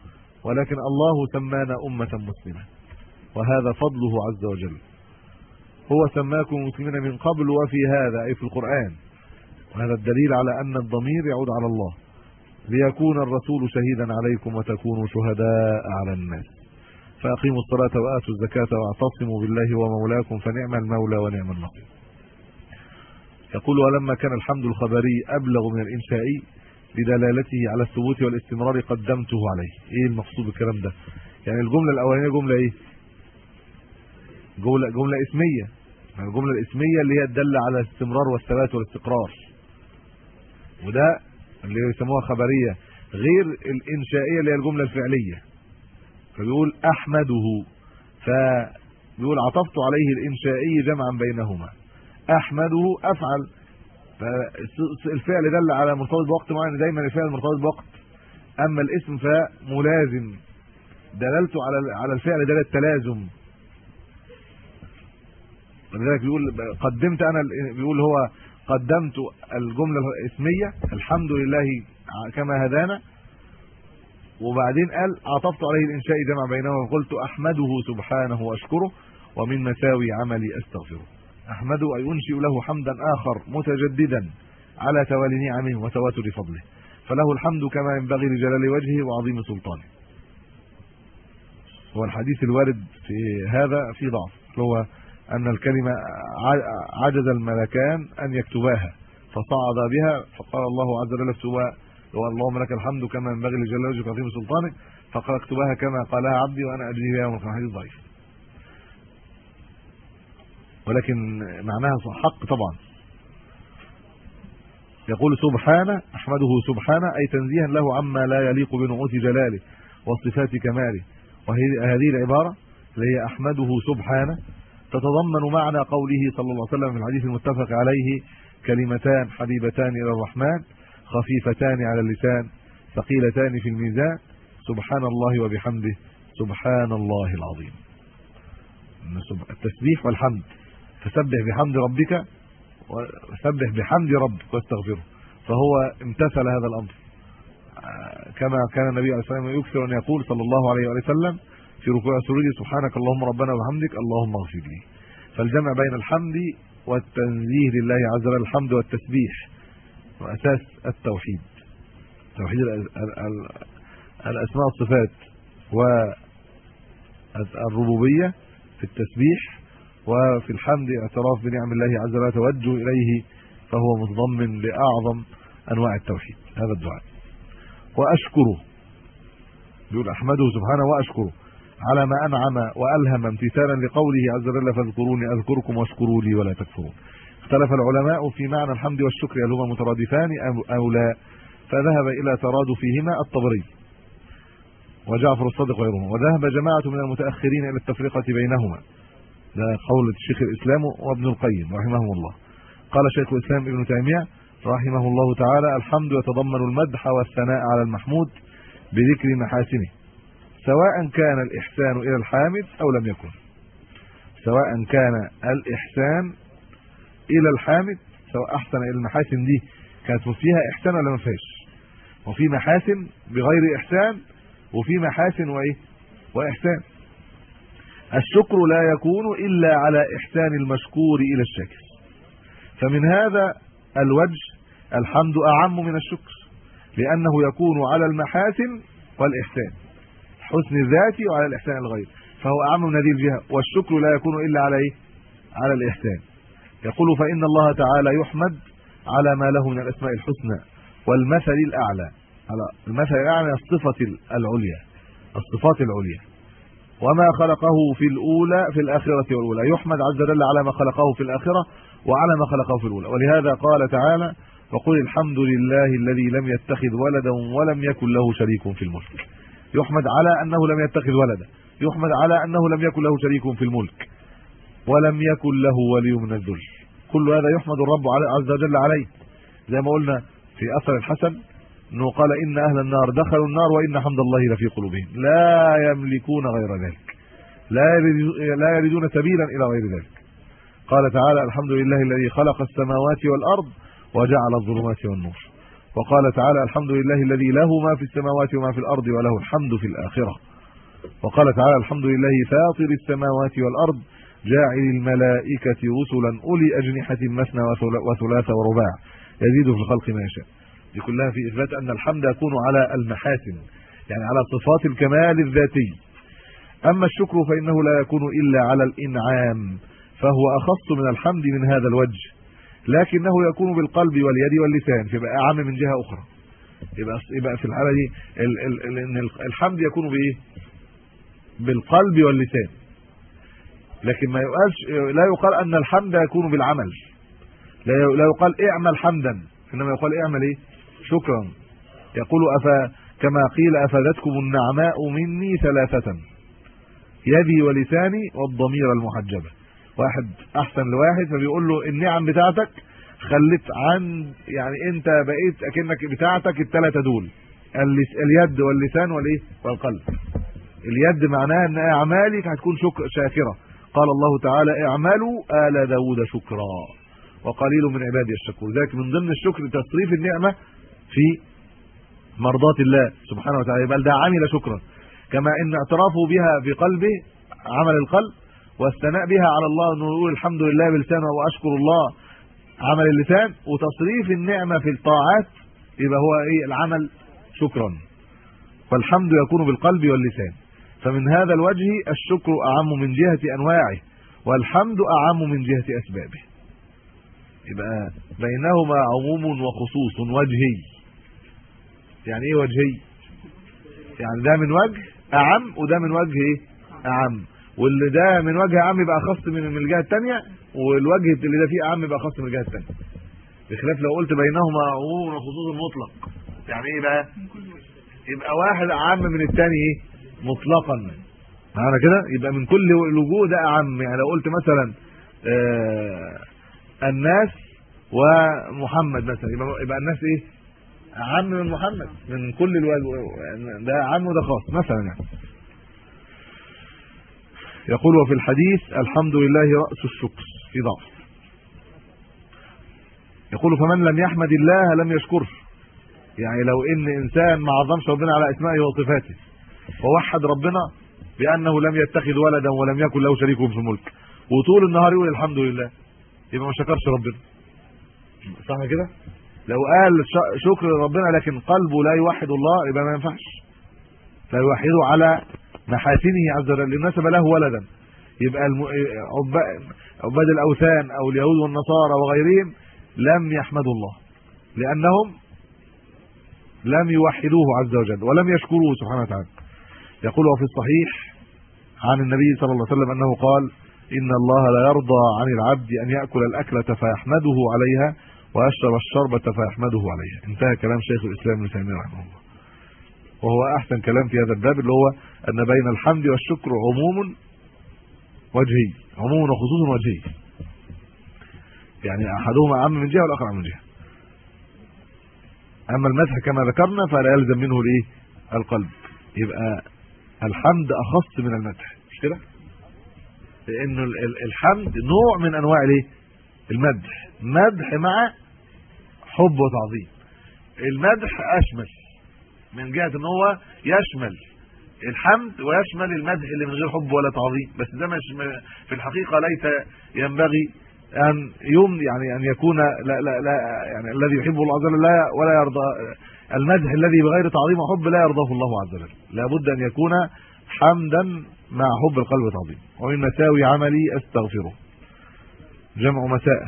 ولكن الله سمانا أمة مسلمة. وهذا فضله عز وجل. هو سماكم مسلمين من قبل وفي هذا أي في القرآن. وهذا الدليل على أن الضمير يعود على الله. ليكون الرسول شهيدا عليكم وتكونوا شهداء على الناس. فأقيموا الصلاة وآتوا الزكاة وأعتصموا بالله ومولاكم فنعم المولى ونعم النصير. يقول ولما كان الحمد الخبري أبلغ من الانشائي بدلالته على الثبوت والاستمرار قدمته عليه. إيه المقصود بالكلام ده؟ يعني الجملة الأولانية جملة إيه؟ جملة جملة إسمية. يعني الجملة الإسمية اللي هي تدل على الاستمرار والثبات والاستقرار. وده اللي يسموها خبرية. غير الانشائيه اللي هي الجملة الفعلية. فبيقول أحمده. فبيقول عطفت عليه الانشائي جمعا بينهما. أحمده أفعل. فالفعل دل على مرتبط بوقت معين دايما الفعل مرتبط بوقت. أما الاسم فملازم. دلالته على على الفعل دلاله تلازم ولذلك بيقول قدمت أنا بيقول هو قدمت الجملة الاسمية الحمد لله كما هدانا. وبعدين قال عطفت عليه الإنشاء جمع بينهما وقلت أحمده سبحانه وأشكره ومن مساوي عملي أستغفره. احمده أي أنشئ له حمدا آخر متجددا على توالي نعمه وتواتر فضله. فله الحمد كما ينبغي لجلال وجهه وعظيم سلطانه. هو الحديث الوارد في هذا في ضعف هو أن الكلمة عجز الملكان أن يكتباها فصعد بها فقال الله عز وجل اكتبها اللهم لك الحمد كما ينبغي لجلال وجهك وعظيم سلطانك فقال اكتبها كما قالها عبدي وأنا أجزي بها القيامه حديث ضعيف. ولكن معناها حق طبعا. يقول سبحانه أحمده سبحانه أي تنزيها له عما لا يليق بنعوت جلاله وصفات كماله. وهذه العبارة اللي هي أحمده سبحانه تتضمن معنى قوله صلى الله عليه وسلم في الحديث المتفق عليه كلمتان حبيبتان إلى الرحمن خفيفتان على اللسان ثقيلتان في الميزان. سبحان الله وبحمده سبحان الله العظيم. التسبيح والحمد. فسبح بحمد ربك وسبح بحمد ربك واستغفره. فهو امتثل هذا الأمر. كما كان النبي عليه الصلاة والسلام يكثر أن يقول صلى الله عليه وسلم في ركوع سجوده سبحانك اللهم ربنا وبحمدك اللهم اغفر لي. فالجمع بين الحمد والتنزيه لله عز وجل الحمد والتسبيح وأساس التوحيد. توحيد الأسماء والصفات والربوبية في التسبيح وفي الحمد اعتراف بنعم الله عز وجل توجه إليه فهو متضمن لأعظم أنواع التوحيد. هذا الدعاء. واشكره يقول أحمده سبحانه واشكره على ما أنعم وألهم امتثالا لقوله عز وجل فاذكروني أذكركم واشكروا لي ولا تكفرون. اختلف العلماء في معنى الحمد والشكر هل هما مترادفان أو لا؟ فذهب إلى ترادفهما الطبري وجعفر الصادق وغيرهما وذهب جماعة من المتأخرين إلى التفرقة بينهما. ده قول الشيخ الإسلام وابن القيم رحمهم الله. قال شيخ الإسلام ابن تيمية رحمه الله تعالى الحمد يتضمن المدح والثناء على المحمود بذكر محاسنه سواء كان الإحسان إلى الحامد أو لم يكن. سواء كان الإحسان إلى الحامد سواء أحسن إلى المحاسن دي كانت فيها إحسان ولا ما فيهاش؟ وفي محاسن بغير إحسان وفي محاسن وإيه؟ وإحسان. الشكر لا يكون إلا على إحسان المشكور إلى الشاكر. فمن هذا الوجه الحمد أعم من الشكر لأنه يكون على المحاسن والإحسان. حسن الذاتي وعلى الإحسان الغير. فهو أعم من هذه الجهة والشكر لا يكون إلا على إيه على الإحسان. يقول فإن الله تعالى يحمد على ما له من الأسماء الحسنى والمثل الأعلى. على المثل الأعلى الصفة العليا الصفات العليا. وما خلقه في الأولى في الآخرة والأولى. يحمد عز وجل على ما خلقه في الآخرة وعلى ما خلقه في الأولى. ولهذا قال تعالى وقل الحمد لله الذي لم يتخذ ولدا ولم يكن له شريك في الملك. يحمد على أنه لم يتخذ ولدا. يحمد على أنه لم يكن له شريك في الملك. ولم يكن له ولي من الذل. كل هذا يحمد الرب عز وجل عليه. زي ما قلنا في أثر الحسن إنه قال إن أهل النار دخلوا النار وإن حمد الله لفي قلوبهم. لا يملكون غير ذلك. لا لا يريدون سبيلا إلى غير ذلك. قال تعالى الحمد لله الذي خلق السماوات والأرض وجعل الظلمات والنور. وقال تعالى الحمد لله الذي له ما في السماوات وما في الأرض وله الحمد في الآخرة. وقال تعالى الحمد لله فاطر السماوات والأرض جاعل الملائكة رسلا أولي أجنحة مثنى وثلاث ورباع. يزيد في الخلق ما يشاء. دي كلها في إثبات أن الحمد يكون على المحاسن يعني على صفات الكمال الذاتي. أما الشكر فإنه لا يكون إلا على الإنعام فهو أخص من الحمد من هذا الوجه. لكنه يكون بالقلب واليد واللسان فيبقى أعم من جهة أخرى. يبقى يبقى في الحالة دي إن الحمد يكون بإيه؟ بالقلب واللسان. لكن ما يقالش لا يقال أن الحمد يكون بالعمل. لا يقال اعمل حمدا إنما يقال اعمل إيه؟ شكرا. يقول أفا كما قيل افادتكم النعماء مني ثلاثة. يدي ولساني والضمير المحجبه واحد أحسن لواحد فبيقول له النعم بتاعتك خلت عن يعني أنت بقيت أكنك بتاعتك الثلاثه دول. اليد واللسان والإيه؟ والقلب. اليد معناها إن أعمالك هتكون شكر شاكرة. قال الله تعالى اعملوا آل داوود شكرا. وقليل من عبادي الشكور. ذلك من ضمن الشكر تصريف النعمة في مرضات الله سبحانه وتعالى. بل ده عمل شكرا. كما إن اعترافه بها بقلبه عمل القلب واستناء بها على الله أنه يقول الحمد لله بلسانه وأشكر الله عمل اللسان وتصريف النعمة في الطاعات يبقى هو إيه؟ العمل شكرا. فالحمد يكون بالقلب واللسان. فمن هذا الوجه الشكر أعم من جهة أنواعه والحمد أعم من جهة أسبابه. يبقى بينهما عموم وخصوص وجهي. يعني إيه وجهي يعني ده من وجه اعم وده من وجه إيه؟ اعم. واللي ده من وجه اعم يبقى اخص من الجهة الثانية والوجه اللي ده فيه اعم يبقى اخص من الجهة الثانية بخلاف لو قلت بينهما عموم وخصوص مطلق. يعني إيه بقى؟ يبقى واحد اعم من الثاني إيه؟ مطلقا. معنى كده؟ يبقى من كل الوجوه ده اعم. يعني لو قلت مثلا آه الناس ومحمد مثلا يبقى يبقى الناس إيه؟ اعم من محمد من كل يعني ده عام وده خاص مثلا يعني. يقول وفي الحديث الحمد لله رأس الشكر في ضعف. يقول فمن لم يحمد الله لم يشكره. يعني لو إن إنسان ما عظمش ربنا على أسمائه وصفاته ووحد ربنا بأنه لم يتخذ ولدا ولم يكن له شريك في الملك وطول النهار يقول الحمد لله يبقى ما شكرش ربنا. صح كده؟ لو قال شكر ربنا لكن قلبه لا يوحد الله يبقى ما ينفعش. لا يوحده على محاسنه عز وجل. نسب له ولدا. يبقى عباد الأوثان أو اليهود والنصارى وغيرهم لم يحمدوا الله. لأنهم لم يوحدوه عز وجل ولم يشكروه سبحانه وتعالى. يقول وفي الصحيح عن النبي صلى الله عليه وسلم أنه قال إن الله لا يرضى عن العبد أن يأكل الأكلة فيحمده عليها ويشرب الشربة فيحمده عليها. انتهى كلام شيخ الإسلام ابن تيمية رحمه الله. وهو أحسن كلام في هذا الباب اللي هو أن بين الحمد والشكر عموم وجهي عموم وخصوص وجهي. يعني أحدهما أعم من جهة والآخر أعم من جهة. أما المدح كما ذكرنا فلا يلزم منه الإيه؟ القلب. يبقى الحمد أخص من المدح. مش كده؟ لأنه الحمد نوع من أنواع الإيه؟ المدح. مدح مع حب وتعظيم. المدح أشمل. من جهة إن هو يشمل الحمد ويشمل المدح اللي من غير حب ولا تعظيم. بس ده مش في الحقيقة ليس ينبغي أن يوم يعني أن يكون لا لا لا يعني الذي يحبه الله عز وجل لا ولا يرضى المدح الذي بغير تعظيم وحب لا يرضاه الله عز وجل. لابد أن يكون حمدا مع حب القلب وتعظيم. ومن مساوي عملي أستغفره. جمع مساء.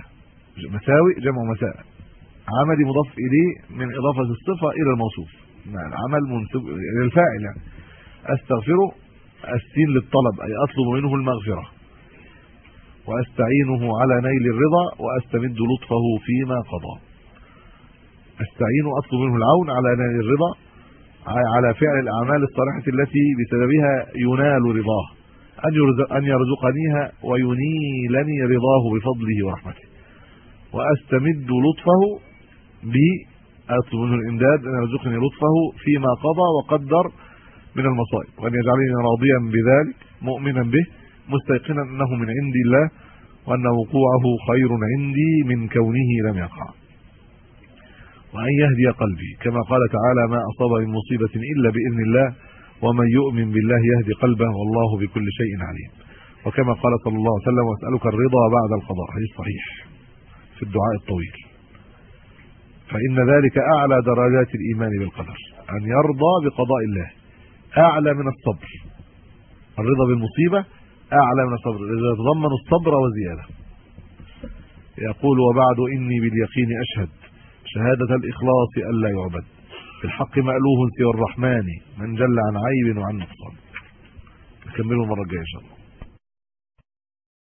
مساوي جمع مساء. عملي مضاف إليه من إضافة الصفة إلى الموصوف. العمل منسوب إلى الفاعل يعني. استغفره السين للطلب أي أطلب منه المغفرة. وأستعينه على نيل الرضا وأستمد لطفه فيما قضى. أستعين اطلب منه العون على نيل الرضا على فعل الأعمال الصالحة التي بسببها ينال رضاه. أن أن يرزقنيها وينيلني رضاه بفضله ورحمته. وأستمد لطفه ب اطلب منه الإمداد أن يرزقني لطفه فيما قضى وقدر من المصائب وأن يجعلني راضيا بذلك مؤمنا به مستيقنا أنه من عند الله وأن وقوعه خير عندي من كونه لم يقع. وأن يهدي قلبي كما قال تعالى ما أصاب من مصيبة إلا بإذن الله ومن يؤمن بالله يهدي قلبه والله بكل شيء عليم. وكما قال صلى الله عليه وسلم وأسألك الرضا بعد القضاء. حديث صحيح. في الدعاء الطويل. فإن ذلك أعلى درجات الإيمان بالقدر أن يرضى بقضاء الله. أعلى من الصبر. الرضا بالمصيبة أعلى من الصبر. يتضمن الصبر وزيادة. يقول وبعد إني باليقين أشهد شهادة الإخلاص الا يعبد. الحق مألوه سوى الرحمن من جل عن عيب وعن نقصان. نكمله المرة الجاية إن شاء الله.